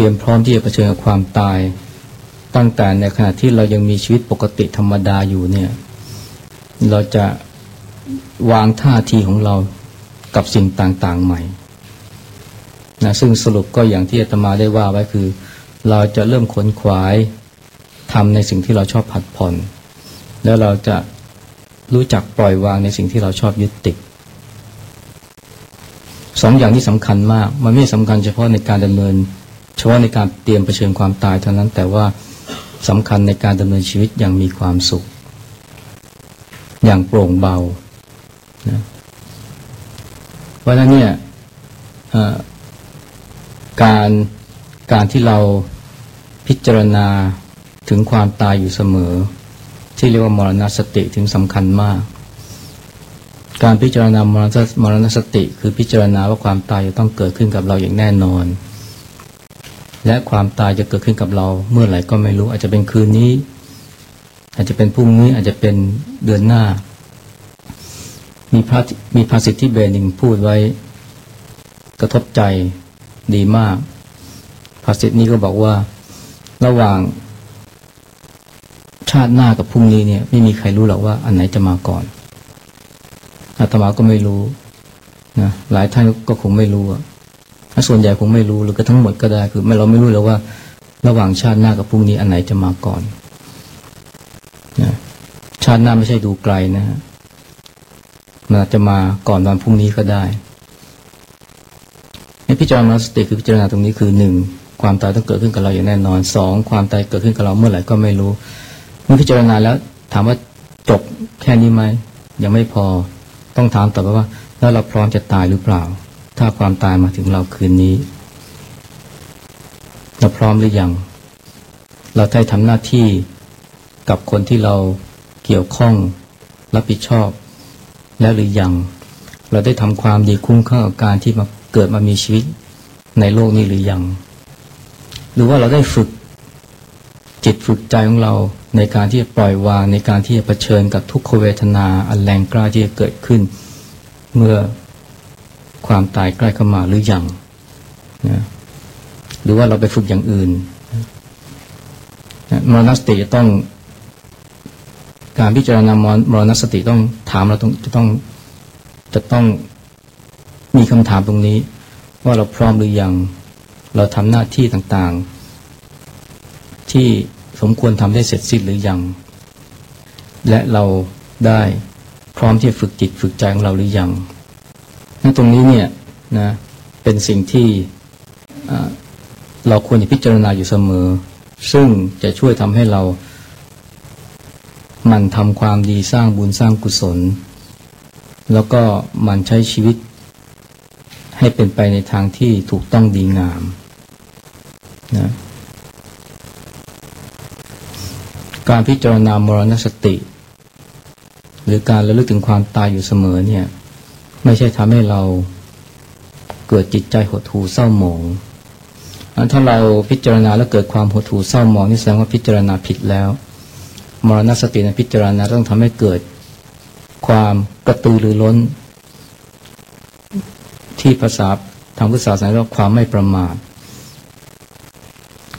รียมพร้อมที่จะเผชิญกับความตาย ตั้งแต่ในขณะที่เรายังมีชีวิตปกติธรรมดาอยู่เนี่ย เราจะวางท่าทีของเรากับสิ่งต่างๆใหม่นะซึ่งสรุปก็อย่างที่อาตมาได้ว่าไว้คือ เราจะเริ่มขนขวายทำในสิ่งที่เราชอบผัดผ่อน แล้วเราจะรู้จักปล่อยวางในสิ่งที่เราชอบยึดติดสองอย่างที่สำคัญมาก มันไม่สำคัญเฉพาะในการดำเนิน เฉพาะในการเตรียมเผชิญความตายเท่านั้นแต่ว่าสำคัญในการดำเนินชีวิตอย่างมีความสุข อย่างโปร่งเบานะเพราะฉะนั้นเนี่ยการการที่เราพิจารณาถึงความตายอยู่เสมอ ที่เรียกว่ามรณสติถึงสำคัญมาก การพิจารณามรณมรณสติคือพิจารณาว่าความตายจะต้องเกิดขึ้นกับเราอย่างแน่นอน และความตายจะเกิดขึ้นกับเรา เมื่อไหร่ก็ไม่รู้ อาจจะเป็นคืนนี้ อาจจะเป็นพรุ่งนี้อาจจะเป็นเดือนหน้า มีพระมีภาษิตที่เบนิงพูดไว้ กระทบใจดีมากภาษิตนี้ก็บอกว่าระหว่างชาติหน้ากับพรุ่งนี้เนี่ยไม่มีใครรู้หรอกว่าอันไหนจะมาก่อนอาตมาก็ไม่รู้นะหลายท่านก็คงไม่รู้อะ ส่วนใหญ่คงไม่รู้หรือก็ทั้งหมดก็ได้คือไม่เราไม่รู้เลยว่า ระหว่างชาติหน้ากับพรุ่งนี้อันไหนจะมาก่อนนะชาติหน้าไม่ใช่ดูไกลนะฮะมันอาจจะมาก่อนวันพรุ่งนี้ก็ได้ในพิจารณาสติคือพิจารณาตรงนี้คือหนึ่งความตายต้องเกิดขึ้นกับเราอย่างแน่นอนสองความตายเกิดขึ้นกับเราเมื่อไหร่ก็ไม่รู้เมื่อพิจารณาแล้ว ถามว่าจบแค่นี้ไหมยังไม่พอต้องถามต่อไปว่า แล้วเราพร้อมจะตายหรือเปล่า ถ้าความตายมาถึงเราคืนนี้ เราพร้อมหรือยัง เราได้ทำหน้าที่กับคนที่เราเกี่ยวข้องรับผิดชอบ แล้วหรือยัง เราได้ทำความดีคุ้มค่ากับการที่มาเกิดมามีชีวิตในโลกนี้หรือยัง หรือว่าเราได้ฝึกจิตฝึกใจของเราในการที่จะปล่อยวางในการที่จะเผชิญกับทุกขเวทนาอันแรงกล้าที่จะเกิดขึ้น เมื่อ ความตายใกล้เข้ามาหรือยังนะหรือว่าเราไปฝึกอย่างอื่นมรณสติจะต้อง การพิจารณามรณสติต้องถามเราต้องจะต้องจะต้องมีคำถามตรงนี้ ว่าเราพร้อมหรือยัง เราทำหน้าที่ต่างๆ ที่สมควรทำได้เสร็จสิ้นหรือยัง และเราได้พร้อมที่จะฝึกจิตฝึกใจของเราหรือยัง นั่นตรงนี้เนี่ยนะเป็นสิ่งที่เราควรจะพิจารณาอยู่เสมอ ซึ่งจะช่วยทำให้เรามันทำความดีสร้างบุญสร้างกุศล แล้วก็มันใช้ชีวิต ให้เป็นไปในทางที่ถูกต้องดีงามนะการพิจารณามรณสติ หรือการระลึกถึงความตายอยู่เสมอเนี่ย ไม่ใช่ทำให้เราเกิดจิตใจหดหู่เศร้าหมองถ้าเราพิจารณาแล้วเกิดความหดหู่เศร้าหมองนี่แสดงว่าพิจารณาผิดแล้ว มรณสติในพิจารณาต้องทำให้เกิดความกระตือรือร้น ที่ภาษาทางพุทธศาสนาเรียกว่าความไม่ประมาท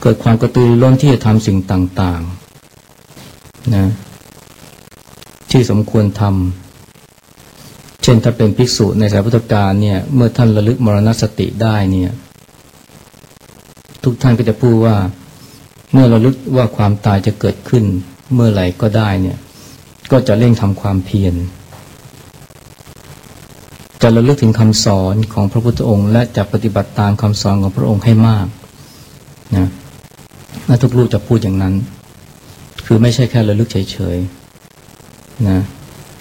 เกิดความกระตือรือร้นที่จะทำสิ่งต่างๆนะที่สมควรทำ เช่นถ้าเป็นภิกษุในสายพุทธกาลเนี่ย เมื่อท่านระลึกมรณสติได้เนี่ย ทุกท่านก็จะพูดว่า เมื่อราลึกว่าความตายจะเกิดขึ้น เมื่อไหร่ก็ได้เนี่ย ก็จะเร่งทำความเพียรจะระลึกถึงคำสอนของพระพุทธองค์ และจะปฏิบัติตามคำสอนของพระองค์ให้มากนะและทุกลูกจะพูดอย่างนั้น คือไม่ใช่แค่ระลึกเฉยๆนะ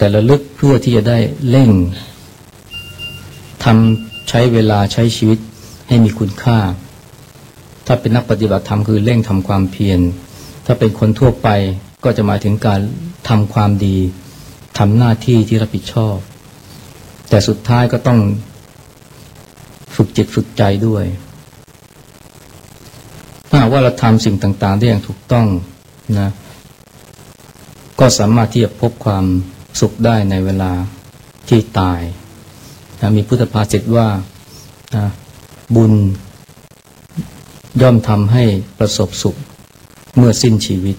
แต่ระลึกเพื่อที่จะได้เร่งทำใช้เวลาใช้ชีวิตให้มีคุณค่า ถ้าเป็นนักปฏิบัติธรรมคือเร่งทำความเพียร ถ้าเป็นคนทั่วไปก็จะหมายถึงการทำความดีทำหน้าที่ที่รับผิดชอบ แต่สุดท้ายก็ต้องฝึกจิตฝึกใจด้วยถ้าว่าเราทำสิ่งต่าง ๆ ได้อย่างถูกต้องนะ ก็สามารถที่จะพบความ สุขได้ในเวลาที่ตายนะมีพุทธภาษิตว่านะบุญย่อมทำให้ประสบสุขเมื่อสิ้นชีวิต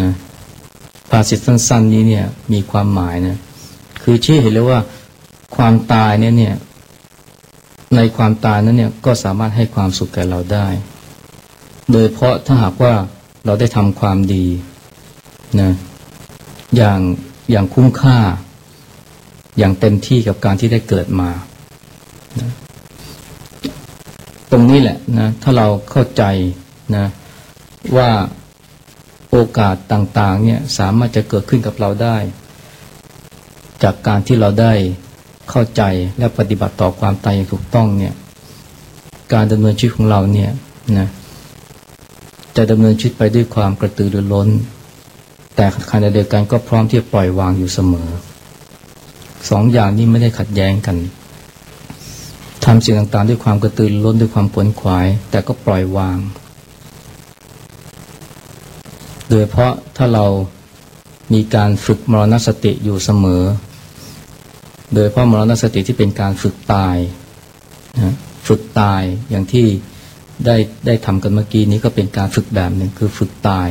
นะภาษิตสั้นๆนี้เนี่ยมีความหมายนะคือชี้เห็นเลยว่าความตายเนี่ยเนี่ยในความตายนั้นเนี่ยก็สามารถให้ความสุขแก่เราได้ โดยเพราะถ้าหากว่าเราได้ทำความดีนะอย่าง อย่างคุ้มค่า อย่างเต็มที่กับการที่ได้เกิดมานะตรงนี้แหละนะถ้าเราเข้าใจนะว่าโอกาสต่างๆเนี่ยสามารถจะเกิดขึ้นกับเราได้ จากการที่เราได้เข้าใจและปฏิบัติต่อความตายอย่างถูกต้องเนี่ยการดำเนินชีวิตของเราเนี่ยนะจะดำเนินชีวิตไปด้วยความกระตือรือร้น แต่ขณะเดียวกันก็พร้อมที่จะปล่อยวางอยู่เสมอสองอย่างนี้ไม่ได้ขัดแย้งกันทำสิ่งต่างๆ ด้วยความกระตือรือร้นด้วยความผลขวาย แต่ก็ปล่อยวาง โดยเพราะถ้าเรามีการฝึกมรณสติอยู่เสมอ โดยเพราะมรณสติที่เป็นการฝึกตายนะฝึกตายอย่างที่ได้ได้ทำกันเมื่อกี้นี้ก็เป็นการฝึกแบบหนึ่งคือฝึกตาย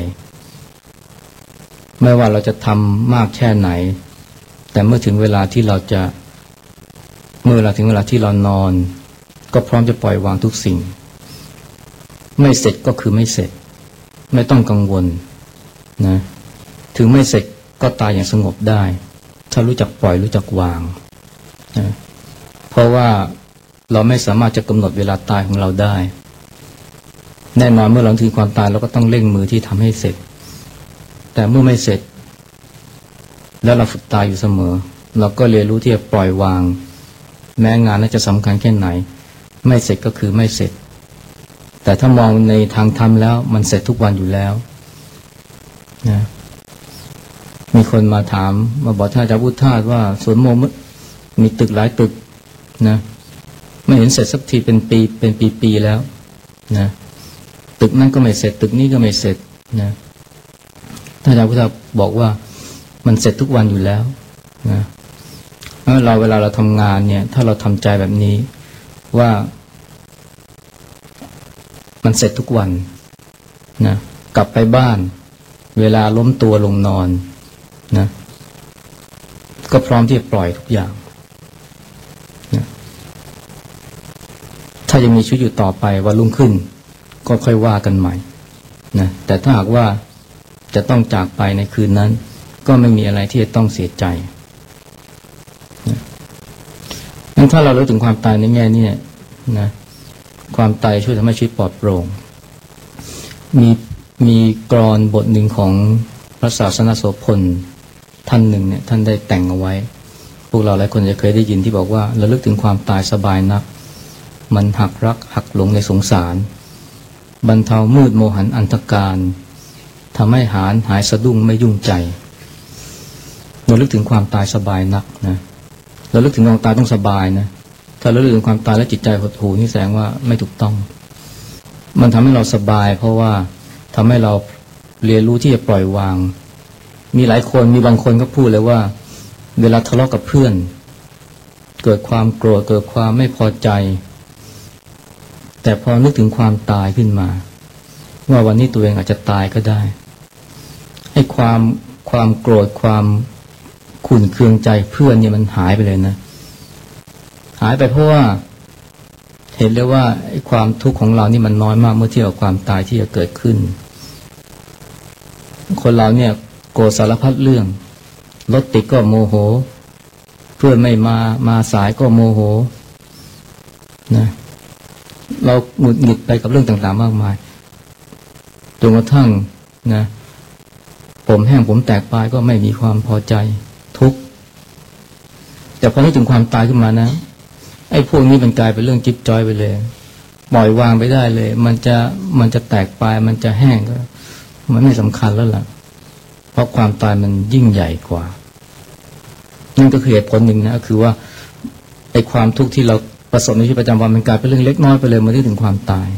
ไม่ว่าเราจะทำมากแค่ไหน แต่เมื่อถึงเวลาที่เราจะ เมื่อเวลาถึงเวลาที่เรานอน ก็พร้อมจะปล่อยวางทุกสิ่ง ไม่เสร็จก็คือไม่เสร็จ ไม่ต้องกังวลนะถึงไม่เสร็จก็ตายอย่างสงบได้ ถ้ารู้จักปล่อยรู้จักวางเพราะว่าเราไม่สามารถจะกำหนดเวลาตายของเราได้ แน่นอนเมื่อเราถึงความตายเราก็ต้องเร่งมือที่ทำให้เสร็จ แต่เมื่อไม่เสร็จ แล้วเราฝึกตายอยู่เสมอ เราก็เรียนรู้ที่จะปล่อยวาง แม้งานนั้นจะสำคัญแค่ไหน ไม่เสร็จก็คือไม่เสร็จ แต่ถ้ามองในทางธรรมแล้ว มันเสร็จทุกวันอยู่แล้วนะมีคนมาถามมาบอกท่านอาจารย์พุทธาสว่าสวนโมมีตึกหลายตึกนะไม่เห็นเสร็จสักทีเป็นปีเป็นปีๆแล้วนะตึกนั้นก็ไม่เสร็จ ตึกนี้ก็ไม่เสร็จนะ ท่านอาจารย์พุทธบอกว่ามันเสร็จทุกวันอยู่แล้วนะเราเวลาเราทำงานเนี่ย ถ้าเราทำใจแบบนี้ว่า มันเสร็จทุกวันนะกลับไปบ้าน เวลาล้มตัวลงนอนนะก็พร้อมที่จะปล่อยทุกอย่างนะถ้ายังมีชีวิตอยู่ต่อไปวันรุ่งขึ้น ก็ค่อยว่ากันใหม่นะแต่ถ้าหากว่า จะต้องจากไปในคืนนั้น ก็ไม่มีอะไรที่จะต้องเสียใจนั้นถ้าเรารู้ถึงความตายในแง่นี้นะความตายช่วยทำให้ชีวิตปลอดโปร่ง มีมีกรอนบทหนึ่งของพระศาสนาโสพลท่านหนึ่งเนี่ยท่านได้แต่งเอาไว้ พวกเราหลายคนจะเคยได้ยินที่บอกว่าระลึกถึงความตายสบายนัก มันหักรักหักหลงในสงสาร บรรเทามืดโมหันอันธการ ทำให้หานหายสะดุ้งไม่ยุ่งใจ เระลึกถึงความตายสบายนักนะเระลึกถึงความตายต้องสบายนะถ้าเระลึกถึงความตายแล้วจิตใจหดหู่นี่แสดงว่าไม่ถูกต้อง มันทำให้เราสบาย เพราะว่าทำให้เราเรียนรู้ที่จะปล่อยวาง มีหลายคนมีบางคนก็พูดเลยว่า เวลาทะเลาะกับเพื่อน เกิดความโกรธเกิดความไม่พอใจ แต่พอนึกถึงความตายขึ้นมา ว่าวันนี้ตัวเองอาจจะตายก็ได้ ให้ความความโกรธความขุ่นเคืองใจเพื่อนเนี่ยมันหายไปเลยนะ หายไปเพราะว่า เห็นเลยว่าความทุกข์ของเรานี่มันน้อยมากเมื่อเทียบกับความตายที่จะเกิดขึ้น คนเราเนี่ยโกรธสารพัดเรื่องรถติดก็โมโห เพื่อนไม่มามาสายก็โมโหนะเราหงุดหงิดไปกับเรื่องต่างๆ มากมายจนกระทั่งนะ ผมแห้งผมแตกปลายก็ไม่มีความพอใจทุกข์แต่พอนึกถึงความตายขึ้นมานะ ไอ้พวกนี้มันกลายเป็นเรื่องจิ๊บจอยไปเลยปล่อยวางไปได้เลย มันจะมันจะแตกปลายมันจะแห้งก็ มันไม่สำคัญแล้วล่ะ เพราะความตายมันยิ่งใหญ่กว่านั่นก็คือเหตุผลหนึ่งนะคือว่าไอ้ความทุกข์ที่เราประสบในชีวิตประจำวันมันกลายเป็นเรื่องเล็กน้อยไปเลยมาถึงความตาย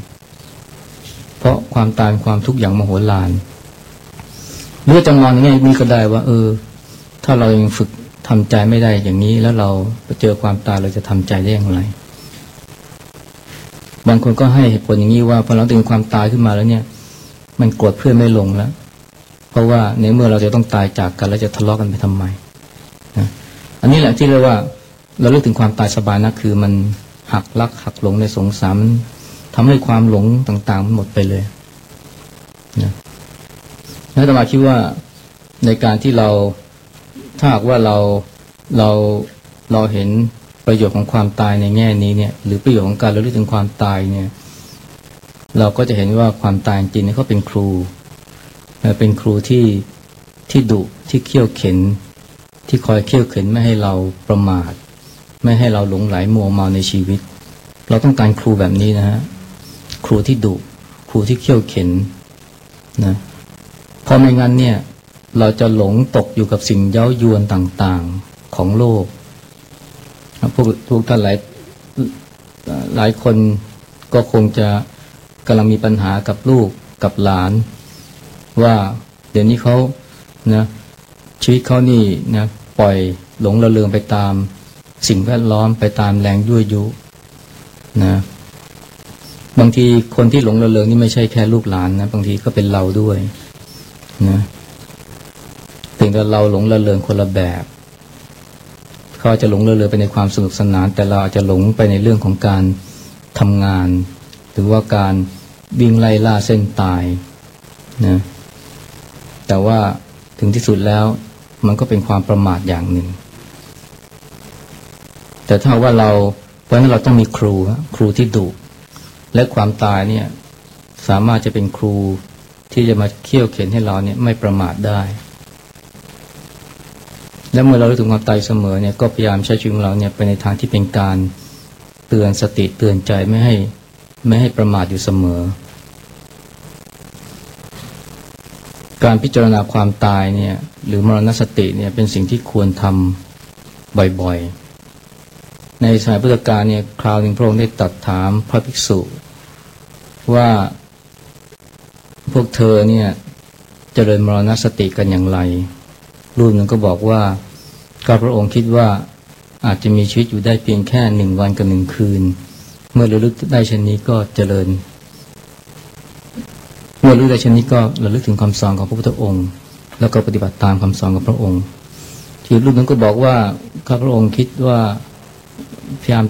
เพราะความตายเป็นความทุกข์อย่างมโหฬาร เรือจะมองอย่างนี้มีก็ได้ว่า เออ ถ้าเรายังฝึกทำใจไม่ได้อย่างนี้ แล้วเราไปเจอความตายเราจะทำใจได้อย่างไร บางคนก็ให้เหตุผลอย่างนี้ว่าพอเราถึงความตายขึ้นมาแล้วเนี่ย มันกดเพื่อนไม่ลงแล้ว เพราะว่าในเมื่อเราจะต้องตายจากกันแล้วจะทะเลาะกันไปทำไมนะอันนี้แหละที่เรียกว่า เราเลือกถึงความตายสบายนะคือมันหักลักหักหลงในสงสารมันทำให้ความหลงต่างๆมันหมดไปเลยนะ แล้วตมาคิดว่าในการที่เราถ้าหากว่าเราเราเราเห็นประโยชน์ของความตายในแง่นี้เนี่ย หรือประโยชน์ของการเราเลือกถึงความตายเนี่ย เราก็จะเห็นว่าความตายจริงเขาเป็นครู เป็นครูที่ที่ดุที่เขี่ยวเข็น ที่คอยเขี่ยวเข็นไม่ให้เราประมาท ไม่ให้เราหลงไหลมัวเมาในชีวิต เราต้องการครูแบบนี้นะฮะครูที่ดุครูที่เขี่ยวเข็นนะ เพราะไม่งั้นเนี่ย เราจะหลงตกอยู่กับสิ่งเย้ายวนต่างๆของโลกพวกพวกท่านหลายหลายคนก็คงจะกำลังมีปัญหากับลูกกับหลาน ว่าเดี๋ยวนี้เขานะชีวิตเขานี่นะปล่อยหลงระเริงไปตาม สิ่งแวดล้อมไปตามแรงยั่วยุนะบางทีคนที่หลงระเริงนี่ไม่ใช่แค่ลูกหลานนะบางทีก็เป็นเราด้วย นะถึงแต่เราหลงระเริงคนละแบบเขาจะหลงระเริงไปในความสนุกสนาน แต่เราอาจจะหลงไปในเรื่องของการทำงาน หรือว่าการวิ่งไล่ล่าเส้นตายนะแต่ว่าถึงที่สุดแล้วมันก็เป็นความประมาทอย่างหนึ่ง แต่ถ้าว่าเราเพราะนั้นเราต้องมีครูครูที่ดุและความตายเนี่ยสามารถจะเป็นครู ที่จะมาเขี่ยวเข็นให้เราเนี่ยไม่ประมาทได้ และเมื่อเรารู้ถึงความตายเสมอเนี่ยก็พยายามใช้ชีวิตของเราเนี่ยไปในทางที่เป็นการเตือนสติเตือนใจไม่ให้ไม่ให้ประมาทอยู่เสมอ การพิจารณาความตายเนี่ยหรือมรณสติเนี่ยเป็นสิ่งที่ควรทำบ่อยๆ ในสมัยพุทธกาลเนี่ยคราวหนึ่งพระองค์ได้ตรัสถามพระภิกษุ ว่า พวกเธอเนี่ยจเจริญมรณสติกันอย่างไรรูปหนึ่งก็บอกว่าข้าพระองค์คิดว่าอาจจะมีชีวิตอยู่ได้เพียงแค่หนึ่งวันกับหนึ่งคืน เมื่อระลึกได้เช่นนี้ก็เจริญ เมื่อรู้ได้เช่นนี้ก็ระลึกถึงคำสอนของพระพุทธองค์ แล้วก็ปฏิบัติตามคำสอนของพระองค์ที่รูปนั้นก็บอกว่าข้าพระองค์คิดว่าพยายาม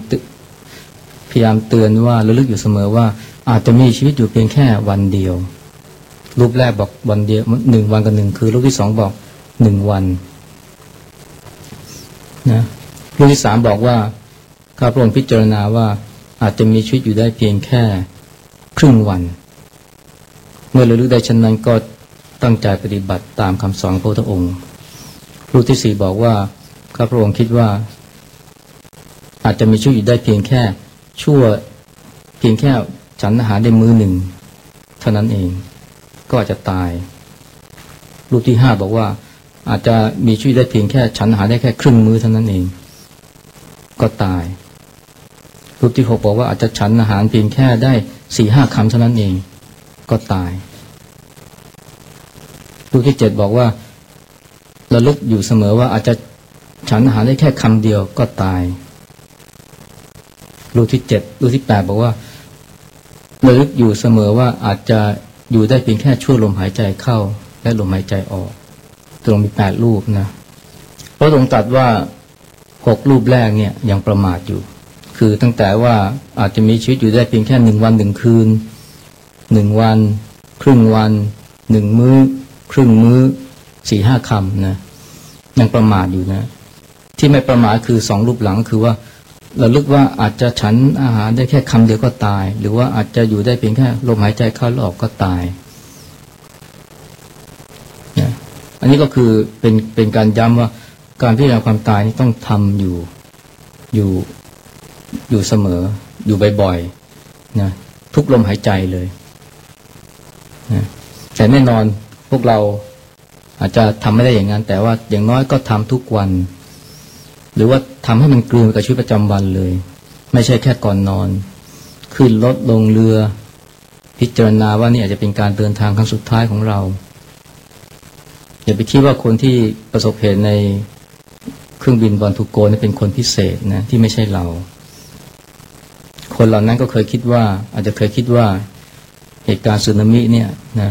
พยายามเตือนว่าระลึกอยู่เสมอว่าอาจจะมีชีวิตอยู่เพียงแค่วันเดียว รูปแรกบอกวันเดียวหนึ่งวันกับหนึ่งคือ รูปที่สองบอกหนึ่งวันนะรูปที่สามบอกว่าข้าพระองค์พิจารณาว่าอาจจะมีชีวิตอยู่ได้เพียงแค่ครึ่งวัน เมื่อเราลึกได้เช่นนั้นก็ตั้งใจปฏิบัติตามคำสอนพระพุทธองค์ รูปที่สี่บอกว่าข้าพระองค์คิดว่า อาจจะมีชีวิตอยู่ได้เพียงแค่ ชั่วเพียงแค่ฉันอาหารได้มือหนึ่งเท่านั้นเอง ก็อาจจะตาย รูปที่ห้าบอกว่า อาจจะมีชีวิตได้เพียงแค่ฉันอาหารได้แค่ครึ่งมือเท่านั้นเอง ก็ตาย รูปที่หกบอกว่าอาจจะฉันอาหารเพียงแค่ได้สี่ห้าคำเท่านั้นเอง ก็ตาย รูปที่เจ็ดบอกว่าระลึกอยู่เสมอว่าอาจจะฉันอาหารได้แค่คำเดียวก็ตาย รูปที่เจ็ดรูปที่แปดบอกว่าระลึกอยู่เสมอว่าอาจจะ อยู่ได้เพียงแค่ชั่วลมหายใจเข้า และลมหายใจออก ตรงมีแปดรูปนะพระองค์ตรัสว่าหกรูปแรกเนี่ยยังประมาทอยู่ คือตั้งแต่ว่าอาจจะมีชีวิตอยู่ได้เพียงแค่หนึ่งวันหนึ่งคืนหนึ่งวัน ครึ่งวันหนึ่งมื้อ ครึ่งมื้อสี่ห้าคำนะยังประมาทอยู่นะ ที่ไม่ประมาทคือสองรูปหลังคือว่า ราลึกว่าอาจจะฉันอาหารได้แค่คำเดียวก็ตาย หรือว่าอาจจะอยู่ได้เพียงแค่ลมหายใจเข้าออกก็ตายนะอันนี้ก็คือเป็นเป็นการย้ำว่าการพิจารณาความตายนี่ต้องทำอยู่อยู่อยู่เสมอ อยู่บ่อยๆนะทุกลมหายใจเลยนะแต่แน่นอนพวกเราอาจจะทำไม่ได้อย่างนั้น แต่ว่าอย่างน้อยก็ทำทุกวัน หรือว่าทำให้มันกลืนกับชีวิตประจำวันเลย ไม่ใช่แค่ก่อนนอน ขึ้นรถลงเรือ พิจารณาว่านี่อาจจะเป็นการเดินทางครั้งสุดท้ายของเรา อย่าไปคิดว่าคนที่ประสบเหตุในเครื่องบินบอลทูโกนี่เป็นคนพิเศษนะที่ไม่ใช่เรา คนเหล่านั้นก็เคยคิดว่า อาจจะเคยคิดว่าเหตุการณ์สึนามิเนี่ยนะ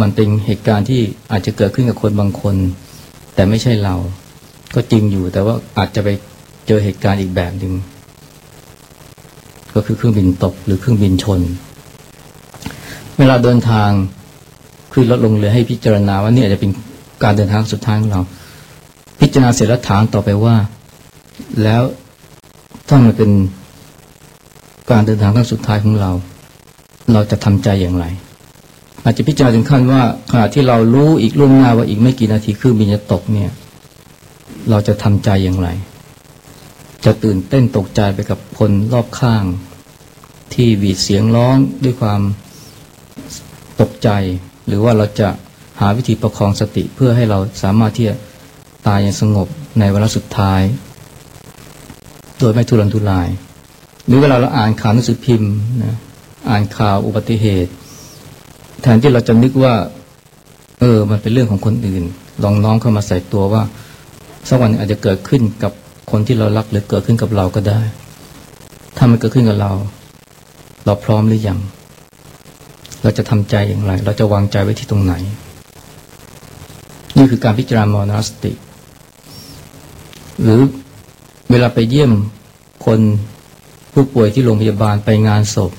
มันเป็นเหตุการณ์ที่อาจจะเกิดขึ้นกับคนบางคน แต่ไม่ใช่เรา ก็จริงอยู่แต่ว่าอาจจะไปเจอเหตุการณ์อีกแบบหนึ่งก็คือเครื่องบินตกหรือเครื่องบินชน เวลาเดินทางขึ้นรถลงเรือให้พิจารณาว่านี่อาจจะเป็นการเดินทางสุดท้ายของเรา พิจารณาเสร็จแล้วถามต่อไปว่า แล้วถ้ามันเป็นการเดินทางครั้งสุดท้ายของเรา เราจะทำใจอย่างไร อาจจะพิจารณาถึงขั้นว่าขณะที่เรารู้อีกล่วงหน้าว่าอีกไม่กี่นาทีเครื่องบินจะตกเนี่ย เราจะทำใจอย่างไร จะตื่นเต้นตกใจไปกับคนรอบข้าง ที่วีดเสียงร้องด้วยความตกใจ หรือว่าเราจะหาวิธีประคองสติเพื่อให้เราสามารถที่จะตายอย่างสงบในเวลาสุดท้าย โดยไม่ทุรนทุราย หรือเวลาเราอ่านข่าวหนังสือพิมพ์นะอ่านข่าวอุบัติเหตุแทนที่เราจะนึกว่า เออ มันเป็นเรื่องของคนอื่น ลองน้องเข้ามาใส่ตัวว่า สักวันอาจจะเกิดขึ้นกับคนที่เรารักหรือเกิดขึ้นกับเราก็ได้ ถ้ามันเกิดขึ้นกับเรา เราพร้อมหรือยัง เราจะทำใจอย่างไร เราจะวางใจไว้ที่ตรงไหน นี่คือการพิจารณามรณสติ หรือเวลาไปเยี่ยมคนผู้ป่วยที่โรงพยาบาลไปงานศพ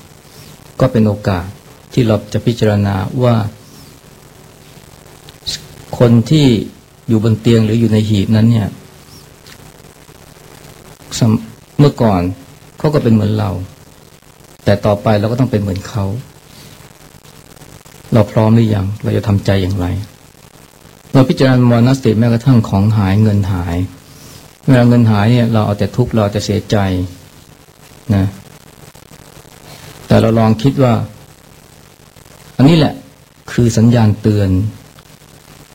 ก็เป็นโอกาสที่เราจะพิจารณาว่า คนที่ อยู่บนเตียงหรืออยู่ในหีบนั้นเนี่ยเมื่อก่อนเขาก็เป็นเหมือนเรา แต่ต่อไปเราก็ต้องเป็นเหมือนเขา เราพร้อมหรือยังเราจะทำใจอย่างไร เราพิจารณามรณสติแม้กระทั่งของหายเงินหาย เวลาเงินหายเนี่ยเราเอาแต่ทุกข์เราจะเสียใจนะแต่เราลองคิดว่า อันนี้แหละคือสัญญาณเตือน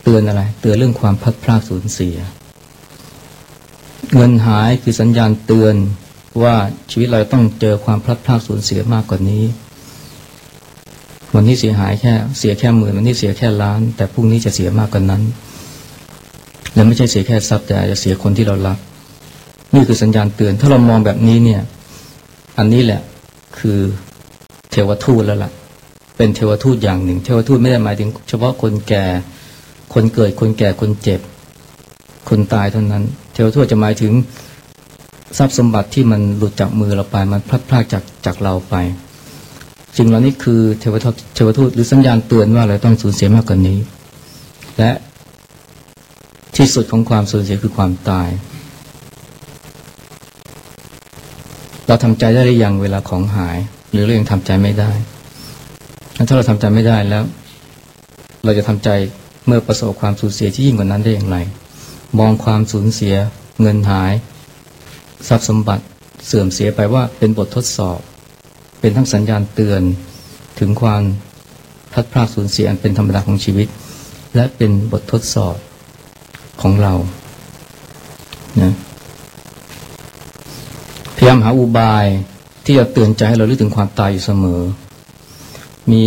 ตือนอะไร เตือนเรื่องความพัดพลาดสูญเสีย เงินหายคือสัญญาณเตือนว่าชีวิตเราต้องเจอความพลัดพรากสูญเสียมากกว่านี้ วันนี้เสียหายแค่เสียแค่หมื่นวันนี้เสียแค่ล้าน แต่พรุ่งนี้จะเสียมากกว่านั้น และไม่ใช่เสียแค่ทรัพย์แต่อาจจะเสียคนที่เรารัก นี่คือสัญญาณเตือน ถ้าเรามองแบบนี้เนี่ย อันนี้แหละคือเทวทูตแล้วล่ะ เป็นเทวทูตอย่างหนึ่ง เทวทูตไม่ได้หมายถึงเฉพาะคนแก่ คนเกิดคนแก่คนเจ็บ คนตายเท่านั้น เทวทูตจะหมายถึงทรัพย์สมบัติที่มันหลุดจากมือเราไปมันพลัดพรากจากจากเราไปสิ่งเหล่านี้คือเทวทูตเทวทูตหรือสัญญาณเตือนว่าเราต้องสูญเสียมากกว่านี้ และที่สุดของความสูญเสียคือความตาย เราทำใจได้หรือยังเวลาของหาย หรือเรายังทำใจไม่ได้ถ้าเราทำใจไม่ได้แล้ว เราจะทำใจ เมื่อประสบความสูญเสียที่ยิ่งกว่านั้นได้อย่างไร มองความสูญเสียเงินหาย ทรัพย์สมบัติเสื่อมเสียไปว่าเป็นบททดสอบ เป็นทั้งสัญญาณเตือนถึงความพลัดพรากสูญเสียอันเป็นธรรมดาของชีวิต และเป็นบททดสอบของเรานะพยายามหาอุบายที่จะเตือนใจให้เราลึกถึงความตายอยู่เสมอ มี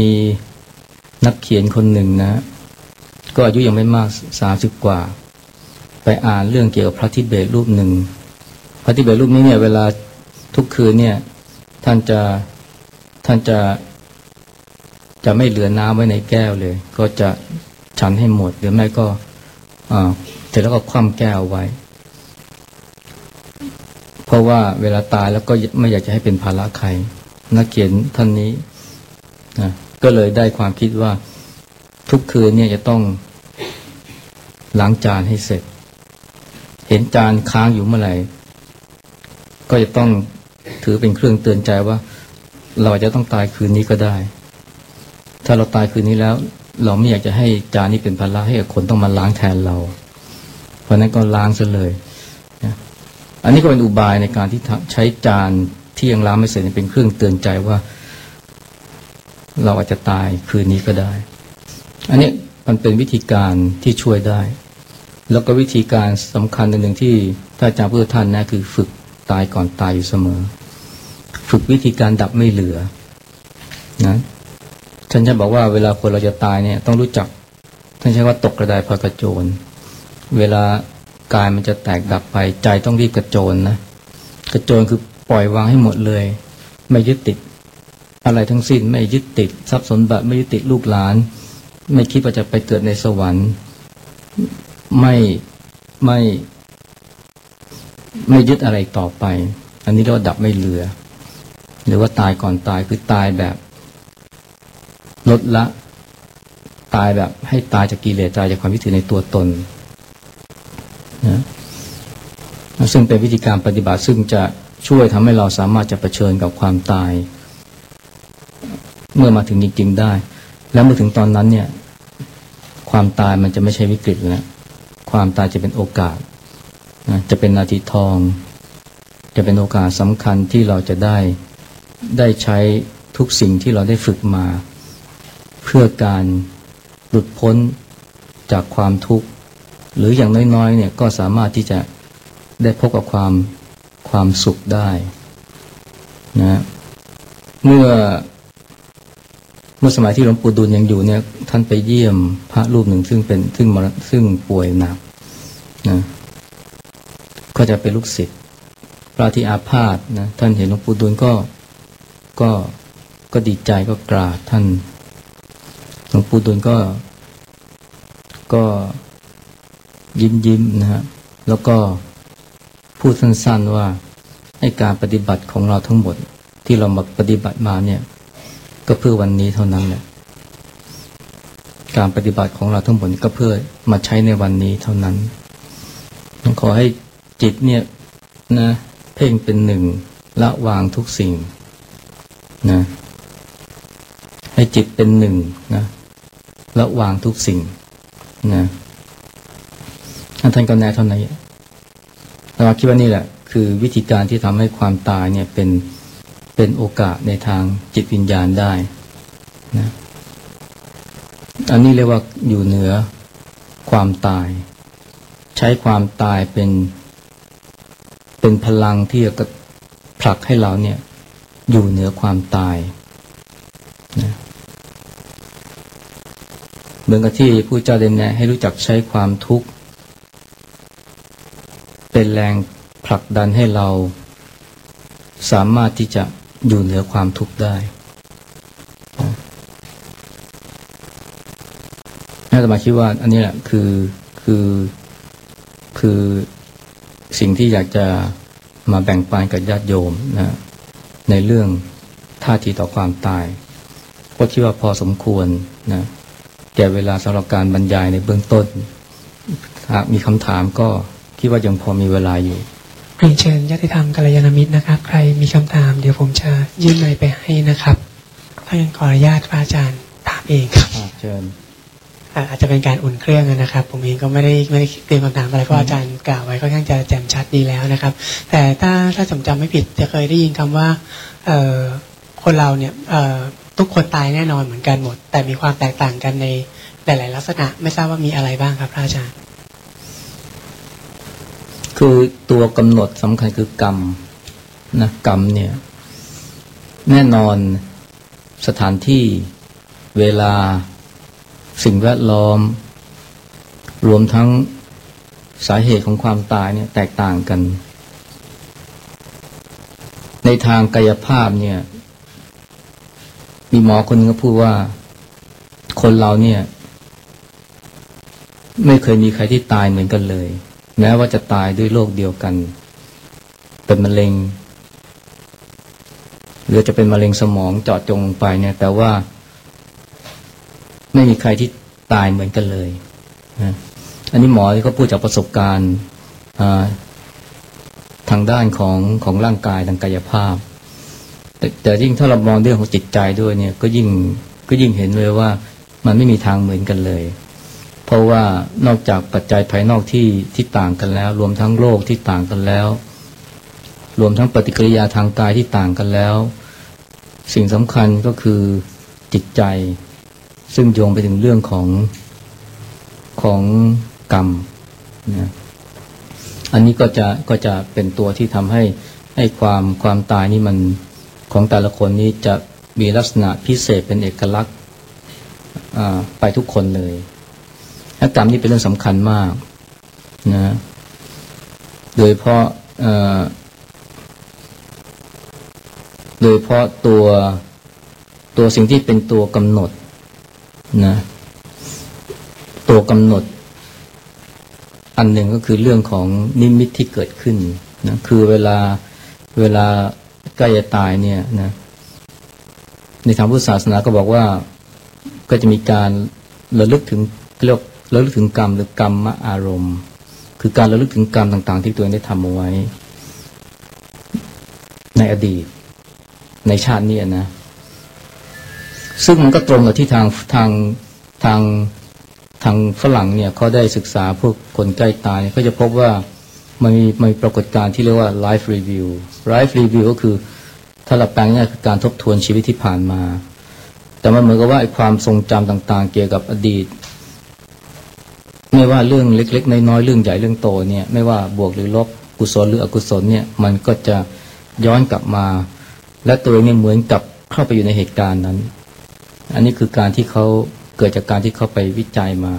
นักเขียนคนหนึ่งนะ ก็อายุยังไม่มากสามสิบกว่า ไปอ่านเรื่องเกี่ยวกับพระทิเบตรูปหนึ่ง พระทิเบตรูปนี้เนี่ยเวลาทุกคืนเนี่ยท่านจะท่านจะจะไม่เหลือน้ำไว้ในแก้วเลย ก็จะฉันให้หมดหรือไม่ก็เสร็จแล้วก็คว่ำแก้วไว้ เพราะว่าเวลาตายแล้วก็ไม่อยากจะให้เป็นภาระใคร นักเขียนท่านนี้นะก็เลยได้ความคิดว่า ทุกคืนเนี่ยจะต้องล้างจานให้เสร็จ เห็นจานค้างอยู่เมื่อไหร่ ก็จะต้องถือเป็นเครื่องเตือนใจว่า เราจะต้องตายคืนนี้ก็ได้ ถ้าเราตายคืนนี้แล้ว เราไม่อยากจะให้จานนี้เป็นภาระให้กับคนต้องมาล้างแทนเรา เพราะนั้นก็ล้างซะเลยอันนี้ก็เป็นอุบายในการที่ใช้จานที่ยังล้างไม่เสร็จเป็นเครื่องเตือนใจว่า เราอาจจะตายคืนนี้ก็ได้ อันนี้มันเป็นวิธีการที่ช่วยได้ แล้วก็วิธีการสำคัญหนึ่งที่ท่านอาจารย์พุทธท่านนะคือฝึกตายก่อนตายอยู่เสมอ ฝึกวิธีการดับไม่เหลือนะท่านจะบอกว่าเวลาคนเราจะตายเนี่ยต้องรู้จักท่านใช้ว่าตกกระไดพอกระโจน เวลากายมันจะแตกดับไปใจต้องรีบกระโจนนะกระโจนคือปล่อยวางให้หมดเลย ไม่ยึดติด อะไรทั้งสิ้นไม่ยึดติด ทรัพย์สมบัติไม่ยึดติดลูกหลาน ไม่คิดว่าจะไปเกิดในสวรรค์ ไม่ไม่ ไม่ยึดอะไรต่อไป อันนี้เรียกว่าดับไม่เหลือ หรือว่าตายก่อนตายคือตายแบบ ลดละ ตายแบบ ให้ตายจากกิเลสตายจากความยึดถือในตัวตนนะซึ่งเป็นวิธีการปฏิบัติซึ่งจะช่วยทำให้เราสามารถจะะเผชิญกับความตาย เมื่อมาถึงจริง ๆ ได้ แล้วเมื่อถึงตอนนั้นเนี่ย ความตายมันจะไม่ใช่วิกฤตแล้วความตายจะเป็นโอกาสจะเป็นนาทีทอง จะเป็นโอกาสสำคัญที่เราจะได้ได้ใช้ทุกสิ่งที่เราได้ฝึกมา เพื่อการหลุดพ้นจากความทุกข์ หรืออย่างน้อยๆเนี่ยก็สามารถที่จะได้พบกับความความสุขได้นะเมื่อ เมื่อสมัยที่หลวงปู่ดุลยังอยู่เนี่ย ท่านไปเยี่ยมพระรูปหนึ่งซึ่งเป็นซึ่งมซึ่งป่วยหนักนะก็จะเป็นลูกศิษย์พระที่อาพาธนะท่านเห็นหลวงปู่ดูลก็ก็ก็ดีใจก็กราบท่านหลวงปู่ดูลก็ ก็ยิ้มยิ้มนะฮะแล้วก็พูดสั้น ๆว่าให้การปฏิบัติของเราทั้งหมดที่เรามาปฏิบัติมาเนี่ย ก็เพื่อวันนี้เท่านั้นแหละการปฏิบัติของเราทั้งหมดก็เพื่อมาใช้ในวันนี้เท่านั้น ขอให้จิตเนี่ยนะเพ่งเป็นหนึ่งละวางทุกสิ่งนะให้จิตเป็นหนึ่งนะละวางทุกสิ่งนะท่านก็แนะเท่านั้นเราคิดว่านี่แหละ คือวิธีการที่ทำให้ความตายเนี่ยเป็น เป็นโอกาสในทางจิตวิญญาณได้นะอันนี้เรียกว่าอยู่เหนือความตาย ใช้ความตายเป็น เป็นพลังที่จะผลักให้เราเนี่ย อยู่เหนือความตายนะเหมือนกับที่ผู้เจ้าเดนแนะให้รู้จักใช้ความทุกข์ เป็นแรงผลักดันให้เรา สามารถที่จะ อยู่เหนือความทุกข์ได้น่าจะมาคิดว่า อันนี้แหละคือคือคือสิ่งที่อยากจะมาแบ่งปันกับญาติโยมนะในเรื่องท่าทีต่อความตาย ก็คิดว่าพอสมควรนะแก่เวลาสำหรับการบรรยายในเบื้องต้นหากมีคำถามก็คิดว่ายังพอมีเวลาอยู่ เรียนเชิญญาติธรรมกัลยาณมิตรนะครับ ใครมีคำถามเดี๋ยวผมจะยื่นไมค์ไปให้นะครับ ถ้างั้นขออนุญาตพระอาจารย์ถามเองครับเชิญอาจจะเป็นการอุ่นเครื่องนะครับ ผมเองก็ไม่ได้ไม่ได้เตรียมคำถามอะไรเพราะอาจารย์กล่าวไว้ค่อนข้างจะแจ่มชัดดีแล้วนะครับ แต่ถ้าถ้าจำจำไม่ผิดจะเคยได้ยินคำว่าเออคนเราเนี่ยเออทุกคนตายแน่นอนเหมือนกันหมด แต่มีความแตกต่างกันในหลาย ๆ ลักษณะไม่ทราบว่ามีอะไรบ้างครับพระอาจารย์ คือตัวกำหนดสำคัญคือกรรมนะกรรมเนี่ยแน่นอนสถานที่เวลาสิ่งแวดล้อม รวมทั้งสาเหตุของความตายเนี่ยแตกต่างกัน ในทางกายภาพเนี่ย มีหมอคนนึงก็พูดว่าคนเราเนี่ย ไม่เคยมีใครที่ตายเหมือนกันเลย แม้ว่าจะตายด้วยโรคเดียวกัน เป็นมะเร็ง หรือจะเป็นมะเร็งสมองเจาะจงไปเนี่ย แต่ว่า ไม่มีใครที่ตายเหมือนกันเลยนะอันนี้หมอที่เขาพูดจากประสบการณ์ทางด้านของของร่างกายทางกายภาพ แต่แต่ยิ่งถ้าเรามองเรื่องของจิตใจด้วยเนี่ย ก็ยิ่งก็ยิ่งเห็นเลยว่ามันไม่มีทางเหมือนกันเลย ราะว่านอกจากปัจจัยภายนอกที่ที่ต่างกันแล้ว รวมทั้งโรคที่ต่างกันแล้ว รวมทั้งปฏิกิริยาทางกายที่ต่างกันแล้ว สิ่งสำคัญก็คือจิตใจ ซึ่งโยงไปถึงเรื่องของของกรรมนะอันนี้ก็จะก็จะเป็นตัวที่ทำให้ให้ความความตายนี่มันของแต่ละคนนี้จะมีลักษณะพิเศษเป็นเอกลักษณ์ไปทุกคนเลย กรรมนี่เป็นเรื่องสำคัญมากนะโดยเพราะโดยเพราะตัวตัวสิ่งที่เป็นตัวกำหนดนะตัวกำหนด อันหนึ่งก็คือเรื่องของนิมิตที่เกิดขึ้นนะคือเวลาเวลาใกล้จะตายเนี่ยนะในทางพุทธศาสนาก็บอกว่าก็จะมีการระลึกถึงเรียก ระลึกถึงกรรมหรือกรรมอารมณ์ คือการระลึกถึงกรรมต่าง ๆ ที่ตัวเองได้ทำเอาไว้ ในอดีต ในชาตินี้นะ ซึ่งมันก็ตรงกับที่ทางทางทางทางฝรั่งเนี่ยเขาได้ศึกษาพวกคนใกล้ตายเขาจะพบว่ามันมีมันมีปรากฏการณ์ที่เรียกว่า life review life review ก็คือถ้าเราแปลงเนี่ยคือการทบทวนชีวิตที่ผ่านมา แต่มันเหมือนกับว่าไอ้ความทรงจำต่าง ๆ เกี่ยวกับอดีต ไม่ว่าเรื่องเล็ก ๆ น้อยๆเรื่องใหญ่เรื่องโตเนี่ยไม่ว่าบวกหรือลบกุศลหรืออกุศลเนี่ยมันก็จะย้อนกลับมา และตัวเองเนี่ยเหมือนกับเข้าไปอยู่ในเหตุการณ์นั้น อันนี้คือการที่เขาเกิดจากการที่เขาไปวิจัยมา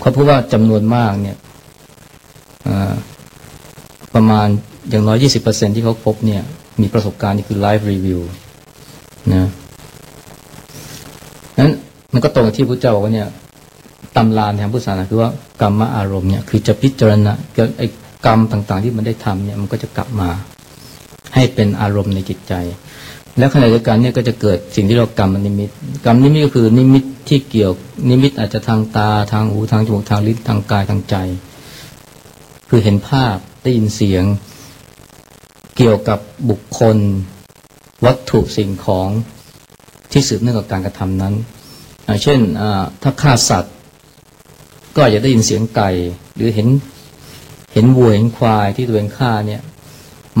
เขาพบว่าจำนวนมากเนี่ยประมาณอย่างน้อยยี่สิบเปอร์เซ็นที่เขาพบเนี่ยมีประสบการณ์นี่คือไลฟ์รีวิวนะนั้นมันก็ตรงกับที่พระเจ้าบอกว่าเนี่ย ตำราทางพุทธศาสนาคือว่ากรรมอารมณ์เนี่ยคือจะพิจารณาไอ้กรรมต่างๆ ที่มันได้ทำเนี่ยมันก็จะกลับมาให้เป็นอารมณ์ในจิตใจ แล้วขณะเดียวกันเนี่ยก็จะเกิดสิ่งที่เรากรรมนิมิตกรรมนิมิตก็คือนิมิตที่เกี่ยวนิมิตอาจจะทางตาทางหูทางจมูกทางลิ้นทางกายทางใจ คือเห็นภาพได้ยินเสียง เกี่ยวกับบุคคล วัตถุสิ่งของที่สืบเนื่องกับการกระทำนั้นเช่นถ้าฆ่าสัตว ก็อาจจะได้ยินเสียงไก่ หรือเห็นเห็นวัวเห็นควายที่ตัวเองฆ่าเนี่ย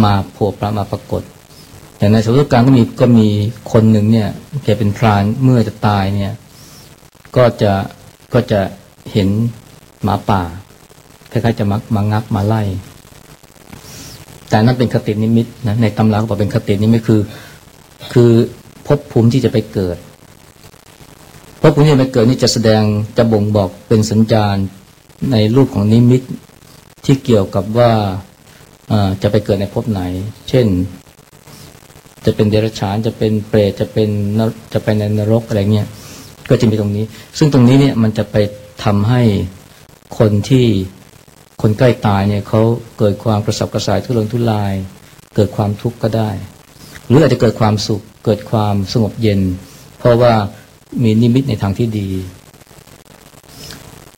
มาโผล่ปรามาปรากฏแต่ในสมุทรการก็มีก็มีคนหนึ่งเนี่ยแกเป็นพรานเมื่อจะตายเนี่ย ก็จะก็จะเห็นหมาป่าคล้ายๆจะมามางับมาไล่ แต่นั่นเป็นคตินิมิตนะในตำราเขาบอกเป็นคตินิมิตคือ คือภพภูมิที่จะไปเกิด ภพภูมิที่จะไปเกิดนี่จะแสดงจะบ่งบอกเป็นสัญญาณในรูปของนิมิตที่เกี่ยวกับว่าจะไปเกิดในภพไหน เช่น จะเป็นเดรัจฉานจะเป็นเปรตจะเป็นจะไปในนรกอะไรเงี้ยก็จะมีตรงนี้ ซึ่งตรงนี้เนี่ยมันจะไปทำให้คนที่คนใกล้ตายเนี่ยเขาเกิดความกระสับกระส่ายทุรนทุราย เกิดความทุกข์ก็ได้ หรืออาจจะเกิดความสุขเกิดความสงบเย็น เพราะว่า มีนิมิตในทางที่ดี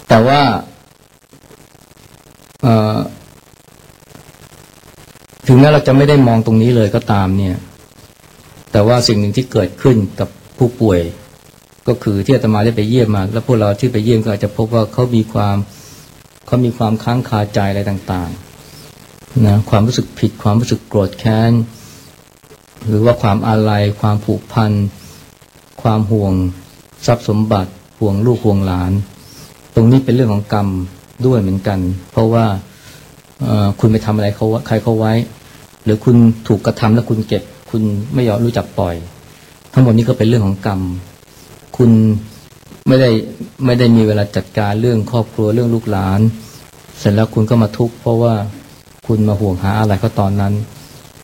แต่ว่าถึงแม้เราจะไม่ได้มองตรงนี้เลยก็ตามเนี่ย แต่ว่าสิ่งหนึ่งที่เกิดขึ้นกับผู้ป่วย ก็คือที่อาตมาได้ไปเยี่ยมมา แล้วพวกเราที่ไปเยี่ยมก็อาจจะพบว่าเขามีความเขามีความค้างคาใจอะไรต่างๆนะความรู้สึกผิดความรู้สึกโกรธแค้นหรือว่าความอาลัยความผูกพัน ความห่วง ทรัพย์สมบัติห่วงลูกห่วงหลาน ตรงนี้เป็นเรื่องของกรรมด้วยเหมือนกัน เพราะว่าคุณไปทำอะไรเขาใครเขาไว้ หรือคุณถูกกระทำแล้วคุณเก็บ คุณไม่ยอมรู้จักปล่อย ทั้งหมดนี้ก็เป็นเรื่องของกรรม คุณไม่ได้ไม่ได้มีเวลาจัดการเรื่องครอบครัวเรื่องลูกหลาน เสร็จแล้วคุณก็มาทุกข์เพราะว่าคุณมาห่วงหาอะไรเขาตอนนั้น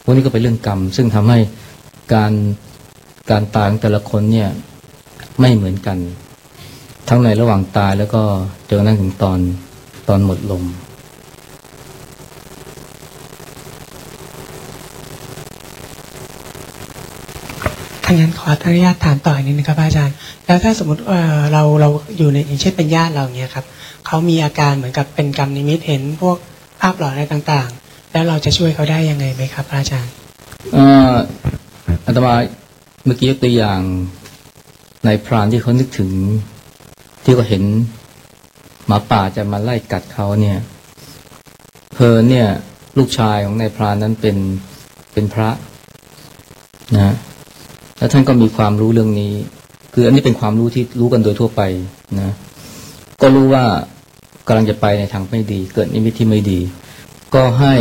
พวกนี้ก็เป็นเรื่องกรรม ซึ่งทำให้การการตายของแต่ละคนเนี่ย ไม่เหมือนกัน ทั้งในระหว่างตายแล้วก็จนกระทั่งถึงตอนตอนหมดลมางั้นขออนุญาตถามต่ออีกนิดนึงครับอาจารย์ แล้วถ้าสมมติเราเราอยู่ในอย่างเช่นเป็นญาติเราเนี้ยครับเขามีอาการเหมือนกับเป็นกรรมนิมิตเห็นพวกภาพหลอนอะไรต่างๆ แล้วเราจะช่วยเขาได้ยังไงไหมครับอาจารย์อาตมาเมื่อกี้ยกตัวอย่าง ในพรานที่เขานึกถึง ที่เขาเห็นหมาป่าจะมาไล่กัดเขาเนี่ยเพอเนี่ย ลูกชายของนายพรานนั้นเป็นเป็นพระนะแล้วท่านก็มีความรู้เรื่องนี้ คืออันนี้เป็นความรู้ที่รู้กันโดยทั่วไปนะ ก็รู้ว่ากำลังจะไปในทางไม่ดี เกิดนิมิตที่ไม่ดี ก็ให้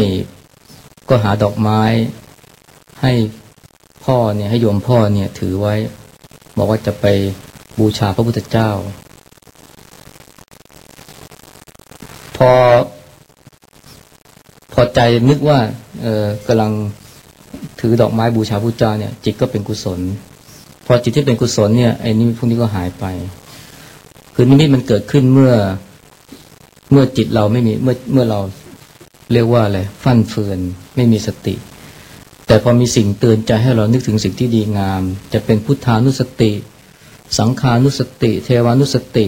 ก็หาดอกไม้ ให้พ่อเนี่ยให้โยมพ่อเนี่ยถือไว้ บอกว่าจะไปบูชาพระพุทธเจ้า พอ พอใจนึกว่า เออกำลังถือดอกไม้บูชาพระเจ้าเนี่ย จิตก็เป็นกุศล พอจิตที่เป็นกุศลเนี่ยไอ้นิมิตพวกนี้ก็หายไป คือนิมิตมันเกิดขึ้นเมื่อ เมื่อจิตเราไม่มีเมื่อเมื่อเราเรียกว่าอะไรฟั่นเฟือน ไม่มีสติ แต่พอมีสิ่งเตือนใจให้เรานึกถึงสิ่งที่ดีงาม จะเป็นพุทธานุสติ สังขานุสติ เทวานุสติ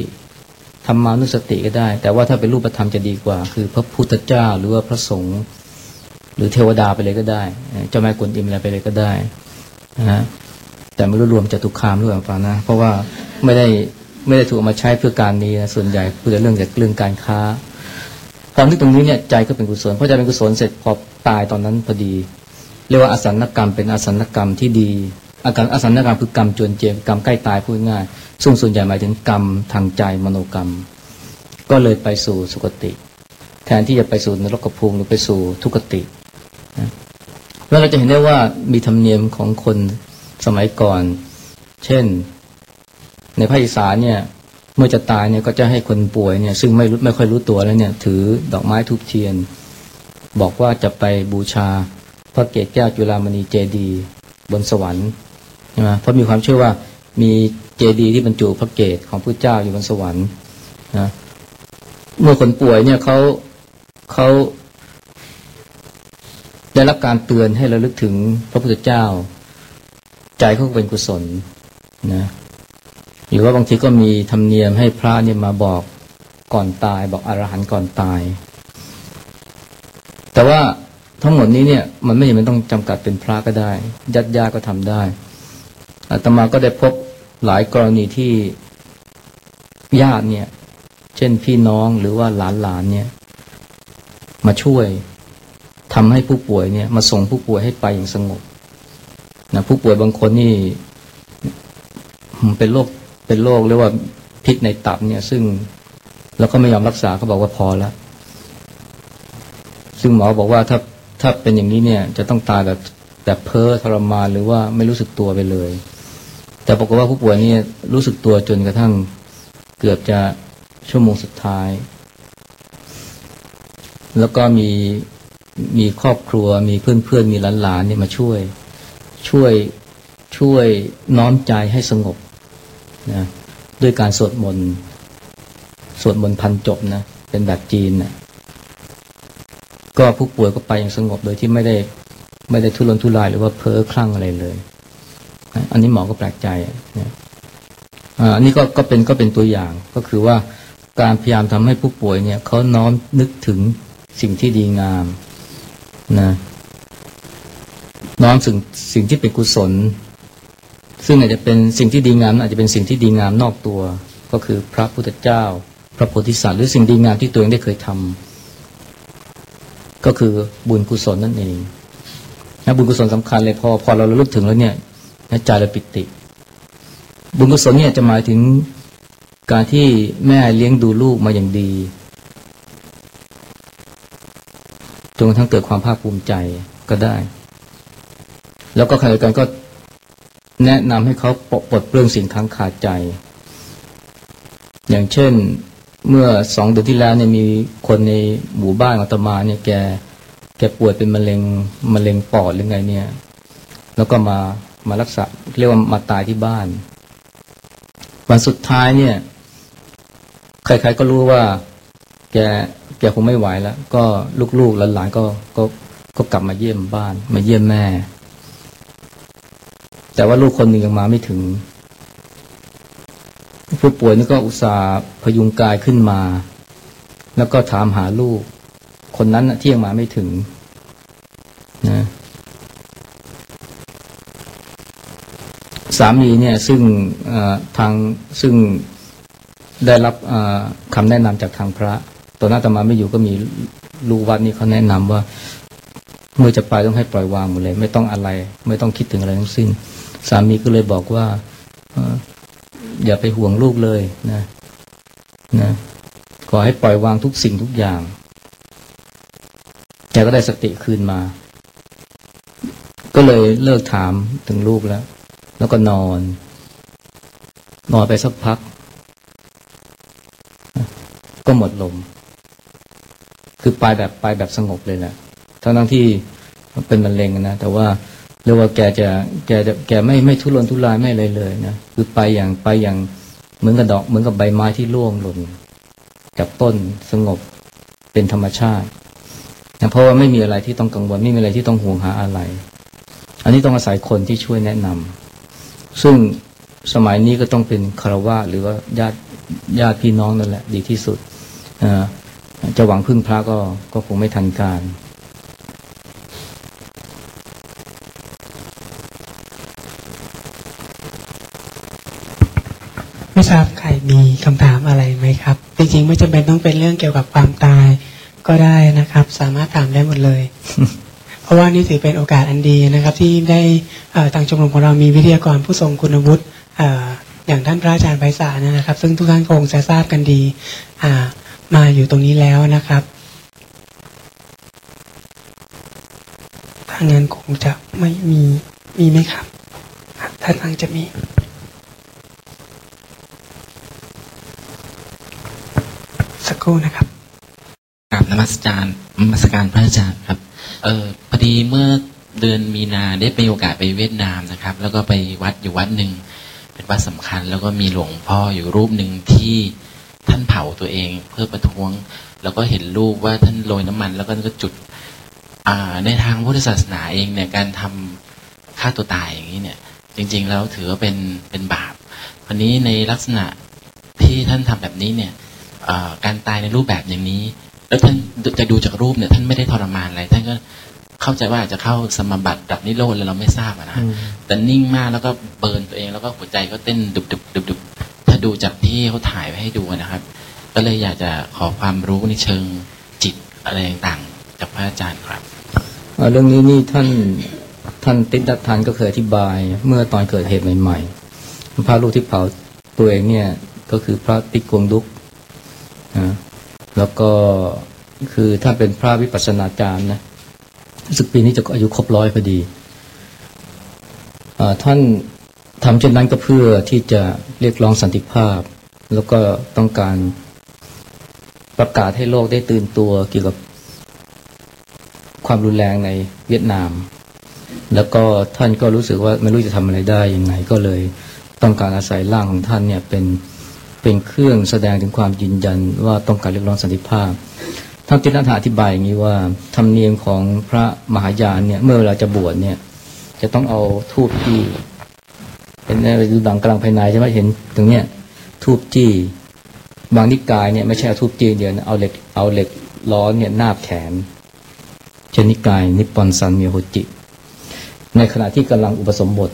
ธรรมานุสติก็ได้ แต่ว่าถ้าเป็นรูปธรรมจะดีกว่า คือพระพุทธเจ้าหรือว่าพระสงฆ์หรือเทวดาไปเลยก็ได้ เจ้าแม่กวนอิมอะไรไปเลยก็ได้นะแต่ไม่รู้รวมจตุคามหรือเปล่านะ เพราะว่าไม่ได้ไม่ได้ถูกมาใช้เพื่อการนี้นะส่วนใหญ่เพื่อเรื่องจากเรื่องการค้าความที่ตรงนี้เนี่ยใจก็เป็นกุศลเพราะใจเป็นกุศลเสร็จพอตายตอนนั้นพอดี เรียกว่าอสันนกรรมเป็นอสันนกรรมที่ดี อาการอสันนกรรมคือกรรมจวนเจมกรรมใกล้ตายพูดง่ายซึ่งส่วนใหญ่หมายถึงกรรมทางใจมโนกรรม ก็เลยไปสู่สุคติ แทนที่จะไปสู่นรกภูมิหรือไปสู่ทุกติแล้วเราจะเห็นได้ว่ามีธรรมเนียมของคนสมัยก่อน เช่น ในภาคอีสานเนี่ยเมื่อจะตายเนี่ยก็จะให้คนป่วยเนี่ยซึ่งไม่รู้ไม่ค่อยรู้ตัวแล้วเนี่ย ถือดอกไม้ทุกเทียน บอกว่าจะไปบูชา พระเกศแก้วจุฬามณีเจดีบนสวรรค์ใช่ไหมเพราะมีความเชื่อว่ามีเจดีที่บรรจุพระเกศของพระเจ้าอยู่บนสวรรค์นะเมื่อคนป่วยเนี่ยเขาเขาได้รับการเตือนให้ราลึกถึงพระพุทธเจ้า ใจเขาเป็นกุศลนะหรือว่าบางทีก็มีธรรมเนียมให้พระเนี่ยมาบอกก่อนตาย บอกอรหันต์ก่อนตาย แต่ว่า ทั้งหมดนี้เนี่ยมันไม่จำเป็นต้องจำกัดเป็นพระก็ได้ยัดยาก็ทำได้อาตมาก็ได้พบหลายกรณีที่ญาติเนี่ย เช่นพี่น้องหรือว่าหลานหลานเนี่ย มาช่วยทำให้ผู้ป่วยเนี่ย มาส่งผู้ป่วยให้ไปอย่างสงบนะผู้ป่วยบางคนนี่เป็นโรคเป็นโรคเรียกว่าพิษในตับเนี่ย ซึ่งเราก็ไม่ยอมรักษาเขาบอกว่าพอแล้ว ซึ่งหมอบอกว่าถ้า ถ้าเป็นอย่างนี้เนี่ยจะต้องตายแบบแบบเพ้อทรมานหรือว่าไม่รู้สึกตัวไปเลย แต่ปรากฏว่าผู้ป่วยนี่รู้สึกตัวจนกระทั่งเกือบจะชั่วโมงสุดท้าย แล้วก็มีมีครอบครัวมีเพื่อนเพื่อนมีหลานๆเนี่ยมาช่วย ช่วยช่วยน้อมใจให้สงบนะด้วยการสวดมนต์สวดมนต์พันจบนะเป็นแบบจีนนะ ก็ผู้ป่วยก็ไปอย่างสงบโดยที่ไม่ได้ไม่ได้ทุรนทุรายหรือว่าเพ้อคลั่งอะไรเลย อันนี้หมอก็แปลกใจนะอันนี้ก็ก็เป็นก็เป็นตัวอย่างก็คือว่าการพยายามทำให้ผู้ป่วยเนี่ยเขาน้อมนึกถึงสิ่งที่ดีงามนะน้อมสิ่งสิ่งที่เป็นกุศล ซึ่งอาจจะเป็นสิ่งที่ดีงามอาจจะเป็นสิ่งที่ดีงามนอกตัว ก็คือพระพุทธเจ้า พระโพธิสัตว์หรือสิ่งดีงามที่ตัวเองได้เคยทำ ก็คือบุญกุศลนั่นเองนะบุญกุศลสำคัญเลยพอพอเราระลึกถึงแล้วเนี่ยใจเราปิติ บุญกุศลเนี่ยจะหมายถึงการที่แม่เลี้ยงดูลูกมาอย่างดีจนกระทั่งเกิดความภาคภูมิใจก็ได้ แล้วก็ขณะเดียวกันก็แนะนำให้เขาปลดเปลื้องสิ่งค้างคาใจ อย่างเช่น เมื่อสองเดือนที่แล้วเนี่ยมีคนในหมู่บ้านอัตมาเนี่ยแกแกป่วยเป็นมะเร็งมะเร็งปอดหรือไงเนี่ย แล้วก็มามารักษาเรียกว่ามาตายที่บ้าน วันสุดท้ายเนี่ย ใครๆก็รู้ว่า แกแกคงไม่ไหวแล้ว ก็ลูกๆหลานๆก็ก็ก็กลับมาเยี่ยมบ้าน มาเยี่ยมแม่ แต่ว่าลูกคนหนึ่งยังมาไม่ถึง ผู้ป่วยนี่ก็อุตส่าห์พยุงกายขึ้นมา แล้วก็ถามหาลูก คนนั้นที่ยังมาไม่ถึงนะสามีเนี่ยซึ่งทางซึ่งได้รับคำแนะนำจากทางพระตอนนั้นตมาไม่อยู่ก็มีลูกวัดนี่เขาแนะนำว่า เมื่อจะไปต้องให้ปล่อยวางหมดเลย ไม่ต้องอะไร ไม่ต้องคิดถึงอะไรทั้งสิ้น สามีก็เลยบอกว่า อย่าไปห่วงลูกเลยนะนะขอให้ปล่อยวางทุกสิ่งทุกอย่างแกก็ได้สติคืนมา ก็เลยเลิกถามถึงลูกแล้ว แล้วก็นอน นอนไปสักพัก ก็หมดลม คือไปแบบไปแบบสงบเลยแหละทั้งทั้งที่เป็นมะเร็งนะ แต่ว่า เรียกว่าแกจะแกจะแกไม่ไม่ทุรนทุรายไม่เลยเลยนะคือไปอย่างไปอย่างเหมือนกับดอกเหมือนกับใบไม้ที่ร่วงหล่นจากต้นสงบเป็นธรรมชาตินะเพราะว่าไม่มีอะไรที่ต้องกังวลไม่มีอะไรที่ต้องห่วงหาอะไร อันนี้ต้องอาศัยคนที่ช่วยแนะนำซึ่งสมัยนี้ก็ต้องเป็นคารวะหรือว่าญาติญาติพี่น้องนั่นแหละ ดีที่สุดอจะหวังพึ่งพระก็ก็คงไม่ทันการ ไม่ทราบใคร มีคำถามอะไรไหมครับ จริงๆ ไม่จำเป็นต้องเป็นเรื่องเกี่ยวกับความตายก็ได้นะครับ สามารถถามได้หมดเลย เพราะว่านี่ถือเป็นโอกาสอันดีนะครับ ที่ได้ทางชมรมของเรามีวิทยากรผู้ทรงคุณวุฒิอย่างท่านพระอาจารย์ไพศาลนะครับ ซึ่งทุกท่านคงจะทราบกันดีมาอยู่ตรงนี้แล้วนะครับถ้างั้นคงจะไม่มีมีไหมครับ ถ้าทางจะมี สักครู่นะครับกราบนมัสการนมัสการพระอาจารย์ครับ เออพอดีเมื่อเดือนมีนาได้ไปโอกาสไปเวียดนามนะครับ แล้วก็ไปวัดอยู่วัดหนึ่งเป็นวัดสำคัญ แล้วก็มีหลวงพ่ออยู่รูปหนึ่งที่ท่านเผาตัวเองเพื่อประท้วง แล้วก็เห็นรูปว่าท่านโรยน้ำมัน แล้วก็จุดอ่าในทางพุทธศาสนาเองเนี่ยการทำฆ่าตัวตายอย่างนี้เนี่ย จริง ๆ แล้วถือว่าเป็นเป็นบาปวันนี้ในลักษณะที่ท่านทำแบบนี้เนี่ย การตายในรูปแบบอย่างนี้ แล้วท่านจะดูจากรูปเนี่ยท่านไม่ได้ทรมานอะไรท่านก็เข้าใจว่าจะเข้าสมบัติดับนิโรธแล้วเราไม่ทราบนะแต่นิ่งมากแล้วก็เบิร์นตัวเองแล้วก็หัวใจก็เต้นดุบดุบดุบดุบถ้าดูจากที่เขาถ่ายไว้ให้ดูนะครับ ก็เลยอยากจะขอความรู้ในเชิงจิตอะไรต่างๆจากพระอาจารย์ครับอ่าเรื่องนี้นี่ท่านท่านติดดัตทันก็เคยอธิบาย เมื่อตอนเกิดเหตุใหม่ๆพระลูกที่เผาตัวเองเนี่ยก็คือพระติกวงดุก นะแล้วก็คือท่านเป็นพระวิปัสสนาจารย์นะรู้สึกปีนี้จะอายุครบร้อยพอดีอท่านทำเช่นนั้นก็เพื่อที่จะเรียกร้องสันติภาพ แล้วก็ต้องการประกาศให้โลกได้ตื่นตัวเกี่ยวกับความรุนแรงในเวียดนาม แล้วก็ท่านก็รู้สึกว่าไม่รู้จะทำอะไรได้ยังไงก็เลยต้องการอาศัยร่างของท่านเนี่ยเป็น เป็นเครื่องแสดงถึงความยืนยันว่าต้องการเรียกร้องสันติภาพท่านตินัทอธิบายอย่างนี้ว่าธรรมเนียมของพระมหายานเนี่ยเมื่อเวลาจะบวชเนี่ย จะต้องเอาทูบจี้เห็นไหมดูดังกลางภายในใช่ไหมเห็นตรงเนี้ยทูบจี้บางนิกายเนี่ยไม่ใช่เอาทูบจี้เดียวนะเอาเหล็กเอาเหล็กร้อนเนี่ยนาบแขนเช่นนิกายนิปปอนซันเมียวโฮจิ ในขณะที่กำลังอุปสมบท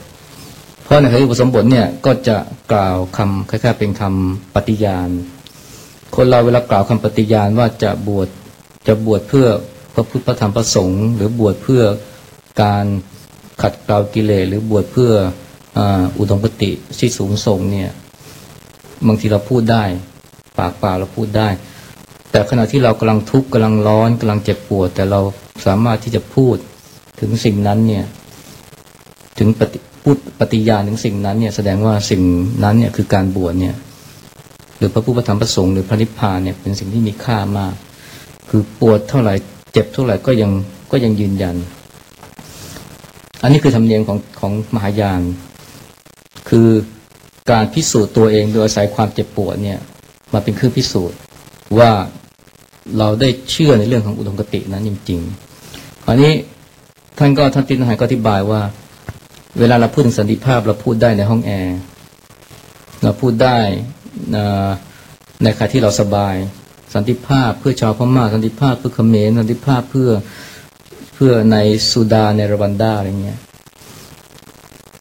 เพราะในขณะที่อุปสมบทเนี่ยก็จะกล่าวคำคล้ายๆเป็นคำปฏิญาณ คนเราเวลากล่าวคำปฏิญาณว่าจะบวชจะบวชเพื่อพระพุทธพระธรรมพระสงฆ์หรือบวชเพื่อการขัดเกลากิเลสหรือบวชเพื่ออุดมคติที่สูงส่งเนี่ยบางทีเราพูดได้ ปากเปล่าเราพูดได้ แต่ขณะที่เรากำลังทุกข์กำลังร้อนกำลังเจ็บปวด แต่เราสามารถที่จะพูดถึงสิ่งนั้นเนี่ยถึงปฏิ พูดปฏิญาณถึงสิ่งนั้นเนี่ยแสดงว่าสิ่งนั้นเนี่ยคือการบวชเนี่ยหรือพระพุทธธรรมประสงค์หรือพระนิพพานเนี่ยเป็นสิ่งที่มีค่ามาก คือปวดเท่าไหร่เจ็บเท่าไหร่ก็ยังก็ยังยืนยัน อันนี้คือธรรมเนียมของของมหายาน คือการพิสูจน์ตัวเองโดยอาศัยความเจ็บปวดเนี่ยมาเป็นเครื่องพิสูจน์ว่าเราได้เชื่อในเรื่องของอุดมคตินั้นจริงๆคราวนี้ท่านก็ท่านตินหายก็อธิบายว่า เวลาเราพูดถึงสันติภาพเราพูดได้ในห้องแอร์เราพูดได้ในขณะที่เราสบาย สันติภาพเพื่อชาวพม่าสันติภาพเพื่อเขมรสันติภาพเพื่อเพื่อในสุดาในรวันดาอะไรเงี้ย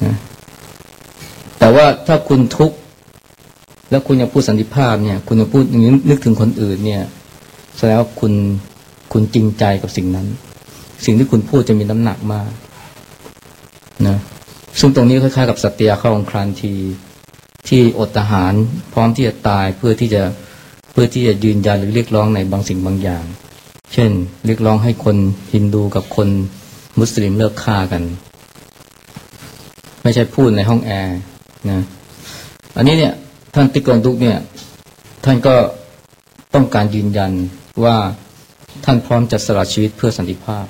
นะแต่ว่าถ้าคุณทุกข์แล้วคุณยังพูดสันติภาพเนี่ย คุณยังพูดอย่างนี้นึกถึงคนอื่นเนี่ยแสดงว่าคุณคุณจริงใจกับสิ่งนั้น สิ่งที่คุณพูดจะมีน้ำหนักมาก นะซึ่งตรงนี้คล้ายๆกับสัตยาเข้าองครานที ที่อดทหารพร้อมที่จะตายเพื่อที่จะเพื่อที่จะยืนยันหรือเรียกร้องในบางสิ่งบางอย่าง เช่น เรียกร้องให้คนฮินดูกับคนมุสลิมเลิกฆ่ากัน ไม่ใช่พูดในห้องแอร์นะอันนี้เนี่ยท่านติกรดุกเนี่ย ท่านก็ต้องการยืนยันว่าท่านพร้อมจะสละชีวิตเพื่อสันติภาพ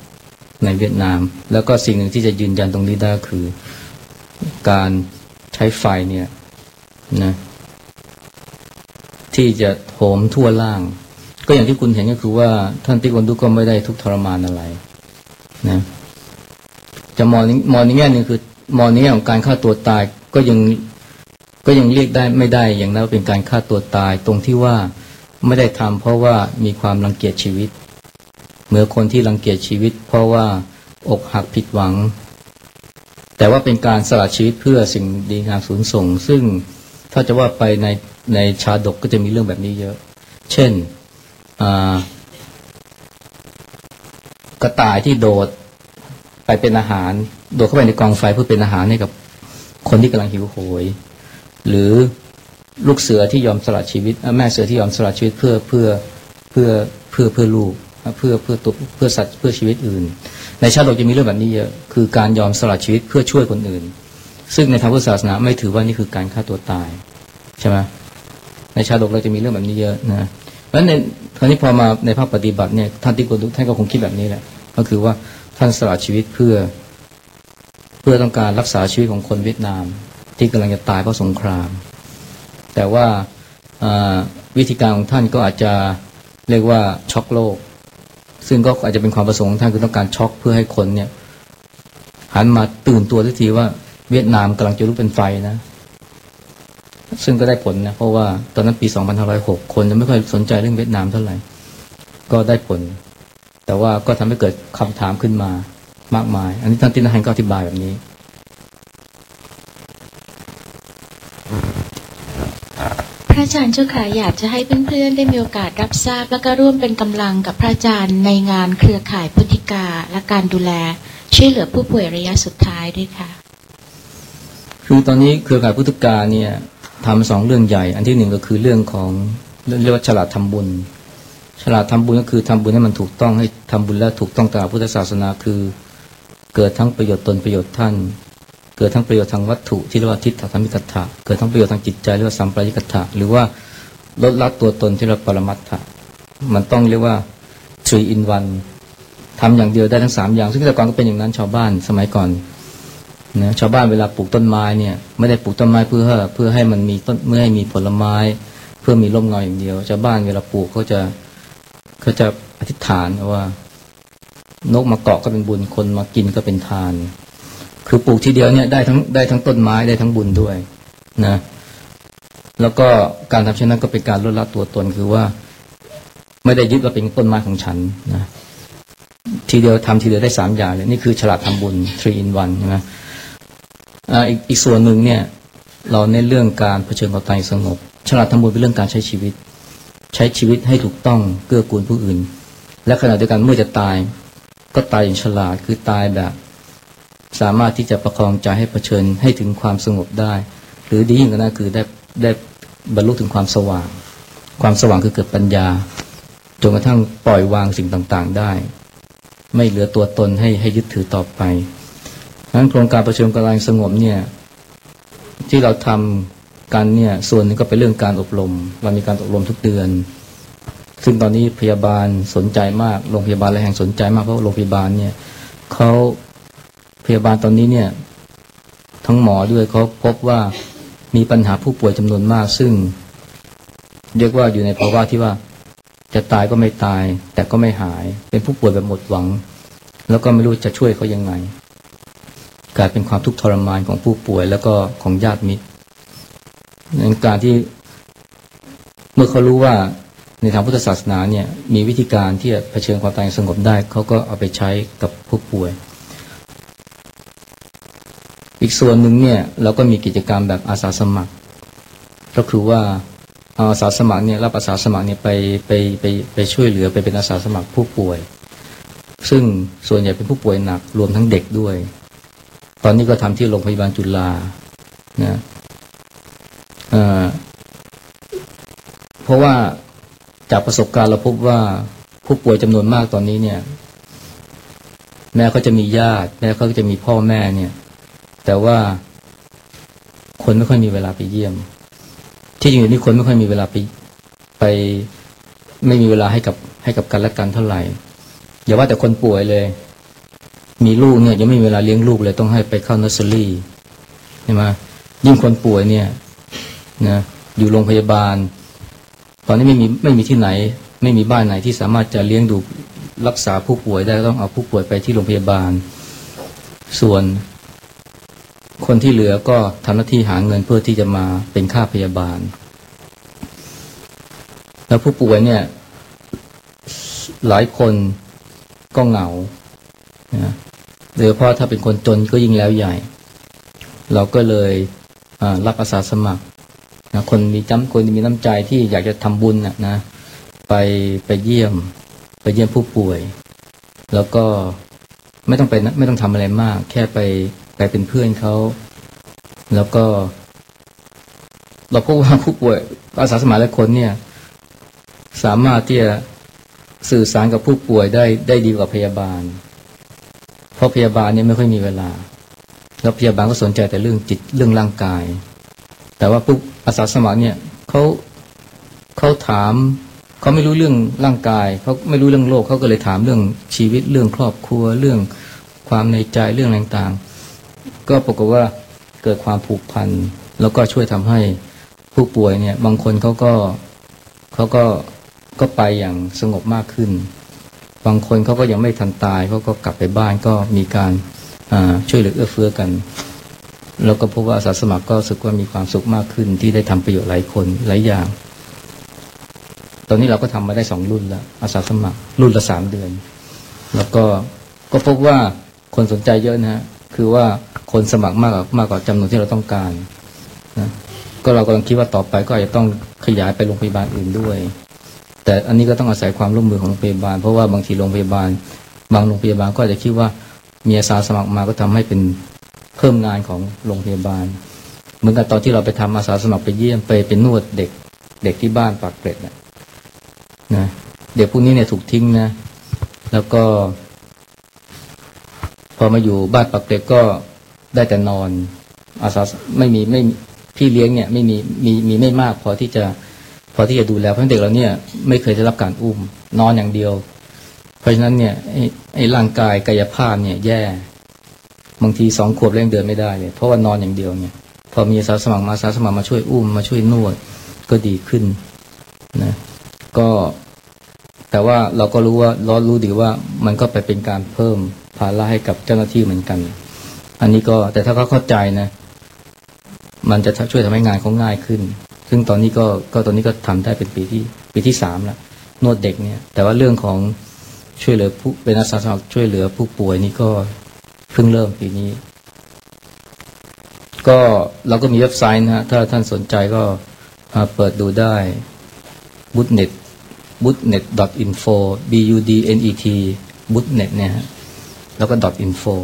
ในเวียดนาม แล้วก็สิ่งหนึ่งที่จะยืนยันตรงนี้ได้คือ การใช้ไฟเนี่ยนะที่จะโหมทั่วล่าง ก็อย่างที่คุณเห็นก็คือว่าท่านติกรดุกก็ไม่ได้ทุกทรมานอะไรนะจะมองมองในแง่หนึ่งคือมองในแง่ของการฆ่าตัวตายก็ยังก็ยังเรียกได้ไม่ได้อย่างนั้นเป็นการฆ่าตัวตายตรงที่ว่าไม่ได้ทำเพราะว่ามีความรังเกียจชีวิต เมื่อคนที่รังเกียจชีวิต เพราะว่าอกหักผิดหวัง แต่ว่าเป็นการสละชีวิตเพื่อสิ่งดีงามสูงส่ง ซึ่งถ้าจะว่าไปในในชาดกก็จะมีเรื่องแบบนี้เยอะ เช่นกระต่ายที่โดดไปเป็นอาหาร โดดเข้าไปในกองไฟเพื่อเป็นอาหารให้กับคนที่กำลังหิวโหย หรือลูกเสือที่ยอมสละชีวิตแม่เสือที่ยอมสละชีวิตเพื่อเพื่อเพื่อเพื่อเพื่อลูก เพื่อเพื่อตัวเพื่อสัตว์เพื่อชีวิตอื่น ในชาติโลกจะมีเรื่องแบบนี้เยอะคือการยอมสละชีวิตเพื่อช่วยคนอื่น ซึ่งในทางพุทธศาสนาไม่ถือว่านี่คือการฆ่าตัวตายใช่ไหมในชาติโลกเราจะมีเรื่องแบบนี้เยอะนะเพราะฉะนั้นในคราวนี้พอมาในภาคปฏิบัติเนี่ยท่านที่กุลท่านก็คงคิดแบบนี้แหละก็คือว่าท่านสละชีวิตเพื่อ เพื่อต้องการรักษาชีวิตของคนเวียดนาม ที่กำลังจะตายเพราะสงคราม แต่ว่าวิธีการของท่านก็อาจจะเรียกว่าช็อกโลก ซึ่งก็อาจจะเป็นความประสงค์ของท่านคือต้องการช็อกเพื่อให้คนเนี่ยหันมาตื่นตัวทันทีว่าเวียดนามกำลังจะลุกเป็นไฟนะ ซึ่งก็ได้ผลนะ เพราะว่าตอนนั้นปี 2506 คนจะไม่ค่อยสนใจเรื่องเวียดนามเท่าไหร่ ก็ได้ผล แต่ว่าก็ทำให้เกิดคำถามขึ้นมามากมาย อันนี้ท่านตินหันก็อธิบายแบบนี้ารย์เจ้าค่ะอยากจะให้เพื่อนๆ ได้มีโอกาสรับทราบ แล้วก็ร่วมเป็นกำลังกับพระอาจารย์ในงานเครือข่ายพุทธิกาและการดูแล ช่วยเหลือผู้ป่วยระยะสุดท้ายด้วยค่ะ คือตอนนี้เครือข่ายพุทธกาเนี่ยทำสองเรื่องใหญ่ อันที่หนึ่งก็คือเรื่องของเรียกว่าฉลาดทำบุญ ฉลาดทำบุญก็คือทำบุญให้มันถูกต้องให้ทำบุญแล้วถูกต้องตามพุทธศาสนาคือ เกิดทั้งประโยชน์ตนประโยชน์ท่าน เกิดทั้งประโยชน์ทางวัตถุที่เรียกว่าทิฏฐธรรมิกัตถะเกิดทั้งประโยชน์ทางจิตใจเรียกว่าสัมปรายิกตถะหรือว่าลดละตัวตนที่เรียกว่าปรมัตถะมันต้องเรียกว่า three in one ทำอย่างเดียวได้ทั้งสามอย่าง ซึ่งแต่ก่อนก็เป็นอย่างนั้นชาวบ้านสมัยก่อนนะชาวบ้านเวลาปลูกต้นไม้เนี่ยไม่ได้ปลูกต้นไม้เพื่อเพื่อให้มันมีต้นเมื่อให้มีผลไม้ เพื่อมีร่มเงาอย่างเดียว ชาวบ้านเวลาปลูกเขาจะเขาจะอธิษฐานว่า นกมาเกาะก็เป็นบุญคนมากินก็เป็นทาน คือปลูกทีเดียวเนี่ยได้ทั้งได้ทั้งต้นไม้ได้ทั้งบุญด้วยนะแล้วก็การทำเช่นนั้นก็เป็นการลดละตัวตนคือว่า ไม่ได้ยึดว่าเป็นต้นไม้ของฉันนะทีเดียวทำทีเดียวได้สามอย่างเลยนี่คือฉลาดทำบุญ three in one ใช่ไหมอ่าอีกอีกส่วนหนึ่งเนี่ยเราในเรื่องการเผชิญกับตายสงบ ฉลาดทำบุญเป็นเรื่องการใช้ชีวิต ใช้ชีวิตให้ถูกต้องเกื้อกูลผู้อื่น และขณะเดียวกันเมื่อจะตาย ก็ตายอย่างฉลาดคือตายแบบ สามารถที่จะประคองใจให้เผชิญให้ถึงความสงบได้ หรือดียิ่งกว่านั้นคือได้ได้บรรลุถึงความสว่าง ความสว่างคือเกิดปัญญาจนกระทั่งปล่อยวางสิ่งต่างๆได้ ไม่เหลือตัวตนให้ให้ยึดถือต่อไปดังนั้นโครงการประชุมกำลังสงบเนี่ยที่เราทำกันเนี่ยส่วนหนึงก็เป็นเรื่องการอบรมเรามีการอบรมทุกเดือน ซึ่งตอนนี้พยาบาลสนใจมากโรงพยาบาลหลายแห่งสนใจมากเพราะว่าโรงพยาบาลเนี่ยเขา พยาบาลตอนนี้เนี่ย ทั้งหมอด้วยเขาพบว่ามีปัญหาผู้ป่วยจำนวนมาก ซึ่ง เรียกว่าอยู่ในภาวะที่ว่า จะตายก็ไม่ตาย แต่ก็ไม่หาย เป็นผู้ป่วยแบบหมดหวัง แล้วก็ไม่รู้จะช่วยเขายังไง กลายเป็นความทุกข์ทรมานของผู้ป่วยแล้วก็ของญาติมิตรในการที่ เมื่อเขารู้ว่าในทางพุทธศาสนาเนี่ยมีวิธีการที่จะเผชิญความตายอย่างสงบได้ เขาก็เอาไปใช้กับผู้ป่วย อีกส่วนหนึ่งเนี่ยเราก็มีกิจกรรมแบบอาสาสมัคร ก็คือว่าเอาอาสาสมัครเนี่ยรับอาสาสมัครเนี่ยไปไปไปไปช่วยเหลือไปเป็นอาสาสมัครผู้ป่วย ซึ่งส่วนใหญ่เป็นผู้ป่วยหนักรวมทั้งเด็กด้วย ตอนนี้ก็ทำที่โรงพยาบาลจุฬานะเพราะว่าจากประสบการณ์เราพบว่าผู้ป่วยจำนวนมากตอนนี้เนี่ย แม้เขาจะมีญาติ แม้เขาจะมีพ่อแม่เนี่ย แต่ว่าคนไม่ค่อยมีเวลาไปเยี่ยม ที่จริงอยู่นี่คนไม่ค่อยมีเวลาไปไปไม่มีเวลาให้กับให้กับกันและกันเท่าไหร่ อย่าว่าแต่คนป่วยเลย มีลูกเนี่ยยังไม่มีเวลาเลี้ยงลูกเลยต้องให้ไปเข้าเนอร์เซอรี่ใช่ไหมยิ่งคนป่วยเนี่ยนะอยู่โรงพยาบาล ตอนนี้ไม่มีไม่มีที่ไหน ไม่มีบ้านไหนที่สามารถจะเลี้ยงดูรักษาผู้ป่วยได้ต้องเอาผู้ป่วยไปที่โรงพยาบาล ส่วน คนที่เหลือก็ทำหน้าที่หาเงินเพื่อที่จะมาเป็นค่าพยาบาล แล้วผู้ป่วยเนี่ย หลายคนก็เหงานะโดยเฉพาะถ้าเป็นคนจนก็ยิ่งแล้วใหญ่ เราก็เลยรับอาสาสมัครนะคนมีจำคนมีน้ำใจที่อยากจะทำบุญนะนะ ไปไปเยี่ยม ไปเยี่ยมผู้ป่วย แล้วก็ไม่ต้องไปไม่ต้องทำอะไรมาก แค่ไป ไปเป็นเพื่อนเขาแล้วก็ เราพบว่าผู้ป่วยอาสาสมัครหลายคนเนี่ย สามารถที่จะสื่อสารกับผู้ป่วยได้ได้ดีกว่าพยาบาล เพราะพยาบาลเนี่ยไม่ค่อยมีเวลา แล้วพยาบาลก็สนใจแต่เรื่องจิตเรื่องร่างกาย แต่ว่าผู้อาสาสมัครเนี่ยเขาเขาถามเขาไม่รู้เรื่องร่างกายเขาไม่รู้เรื่องโลกเขาก็เลยถามเรื่องชีวิตเรื่องครอบครัวเรื่องความในใจเรื่องต่างๆ ก็ปรากฏว่าเกิดความผูกพัน แล้วก็ช่วยทำให้ผู้ป่วยเนี่ย บางคนเขาก็เขาก็ก็ไปอย่างสงบมากขึ้น บางคนเขาก็ยังไม่ทันตายเขาก็กลับไปบ้านก็มีการช่วยเหลือเอื้อเฟื้อกัน แล้วก็พบว่าอาสาสมัครก็รู้สึกว่ามีความสุขมากขึ้น ที่ได้ทำประโยชน์หลายคนหลายอย่าง ตอนนี้เราก็ทำมาได้สองรุ่นแล้วอาสาสมัคร รุ่นละสามเดือน แล้วก็ก็พบว่าคนสนใจเยอะนะฮะคือว่า คนสมัครมากกว่ามากกว่าจำนวนที่เราต้องการนะก็เรากำลังคิดว่าต่อไปก็อาจจะต้องขยายไปโรงพยาบาลอื่นด้วย แต่อันนี้ก็ต้องอาศัยความร่วมมือของโรงพยาบาล เพราะว่าบางทีโรงพยาบาล บางโรงพยาบาลก็อาจจะคิดว่ามีอาสาสมัครมาก็ทำให้เป็นเพิ่มงานของโรงพยาบาล เหมือนกับตอนที่เราไปทำอาสาสมัครไปเยี่ยมไปเป็นนวดเด็กเด็กที่บ้านปากเกร็ดนะนะเด็กพวกนี้เนี่ยถูกทิ้งนะ แล้วก็ พอมาอยู่บ้านปากเกร็ดก็ ได้แต่นอนอาสาสไม่มีไม่พี่เลี้ยงเนี่ยไม่มีมีมีไม่มากพอที่จะพอที่จะดูแลเพราะเด็กเราเนี่ยไม่เคยได้รับการอุ้ม นอนอย่างเดียว เพราะฉะนั้นเนี่ยไอ้ไอ้ร่างกายกายภาพเนี่ยแย่บางทีสองขวบเร่งเดินไม่ได้เนี่ยเพราะว่านอนอย่างเดียวเนี่ย พอมีอาสาสมัครมาอาสาสมัครมาช่วยอุ้มมาช่วยนวดก็ดีขึ้นนะก็แต่ว่าเราก็รู้ว่าเรารู้ดีว่ามันก็ไปเป็นการเพิ่มภาระให้กับเจ้าหน้าที่เหมือนกัน อันนี้ก็แต่ถ้าเขาเข้าใจนะ มันจะช่วยทำให้งานเขาง่ายขึ้น ซึ่งตอนนี้ก็ก็ตอนนี้ก็ทำได้เป็นปีที่ปีที่สามแล้วนวดเด็กเนี่ย แต่ว่าเรื่องของช่วยเหลือผู้เป็นอาสาสมัครช่วยเหลือผู้ป่วยนี่ก็เพิ่งเริ่มปีนี้ ก็เราก็มีเว็บไซต์นะฮะถ้าท่านสนใจก็มาเปิดดูได้ b u t n e t b u t n e t info b u d n e t b u t n e t เนี่ยฮะแล้วก็ info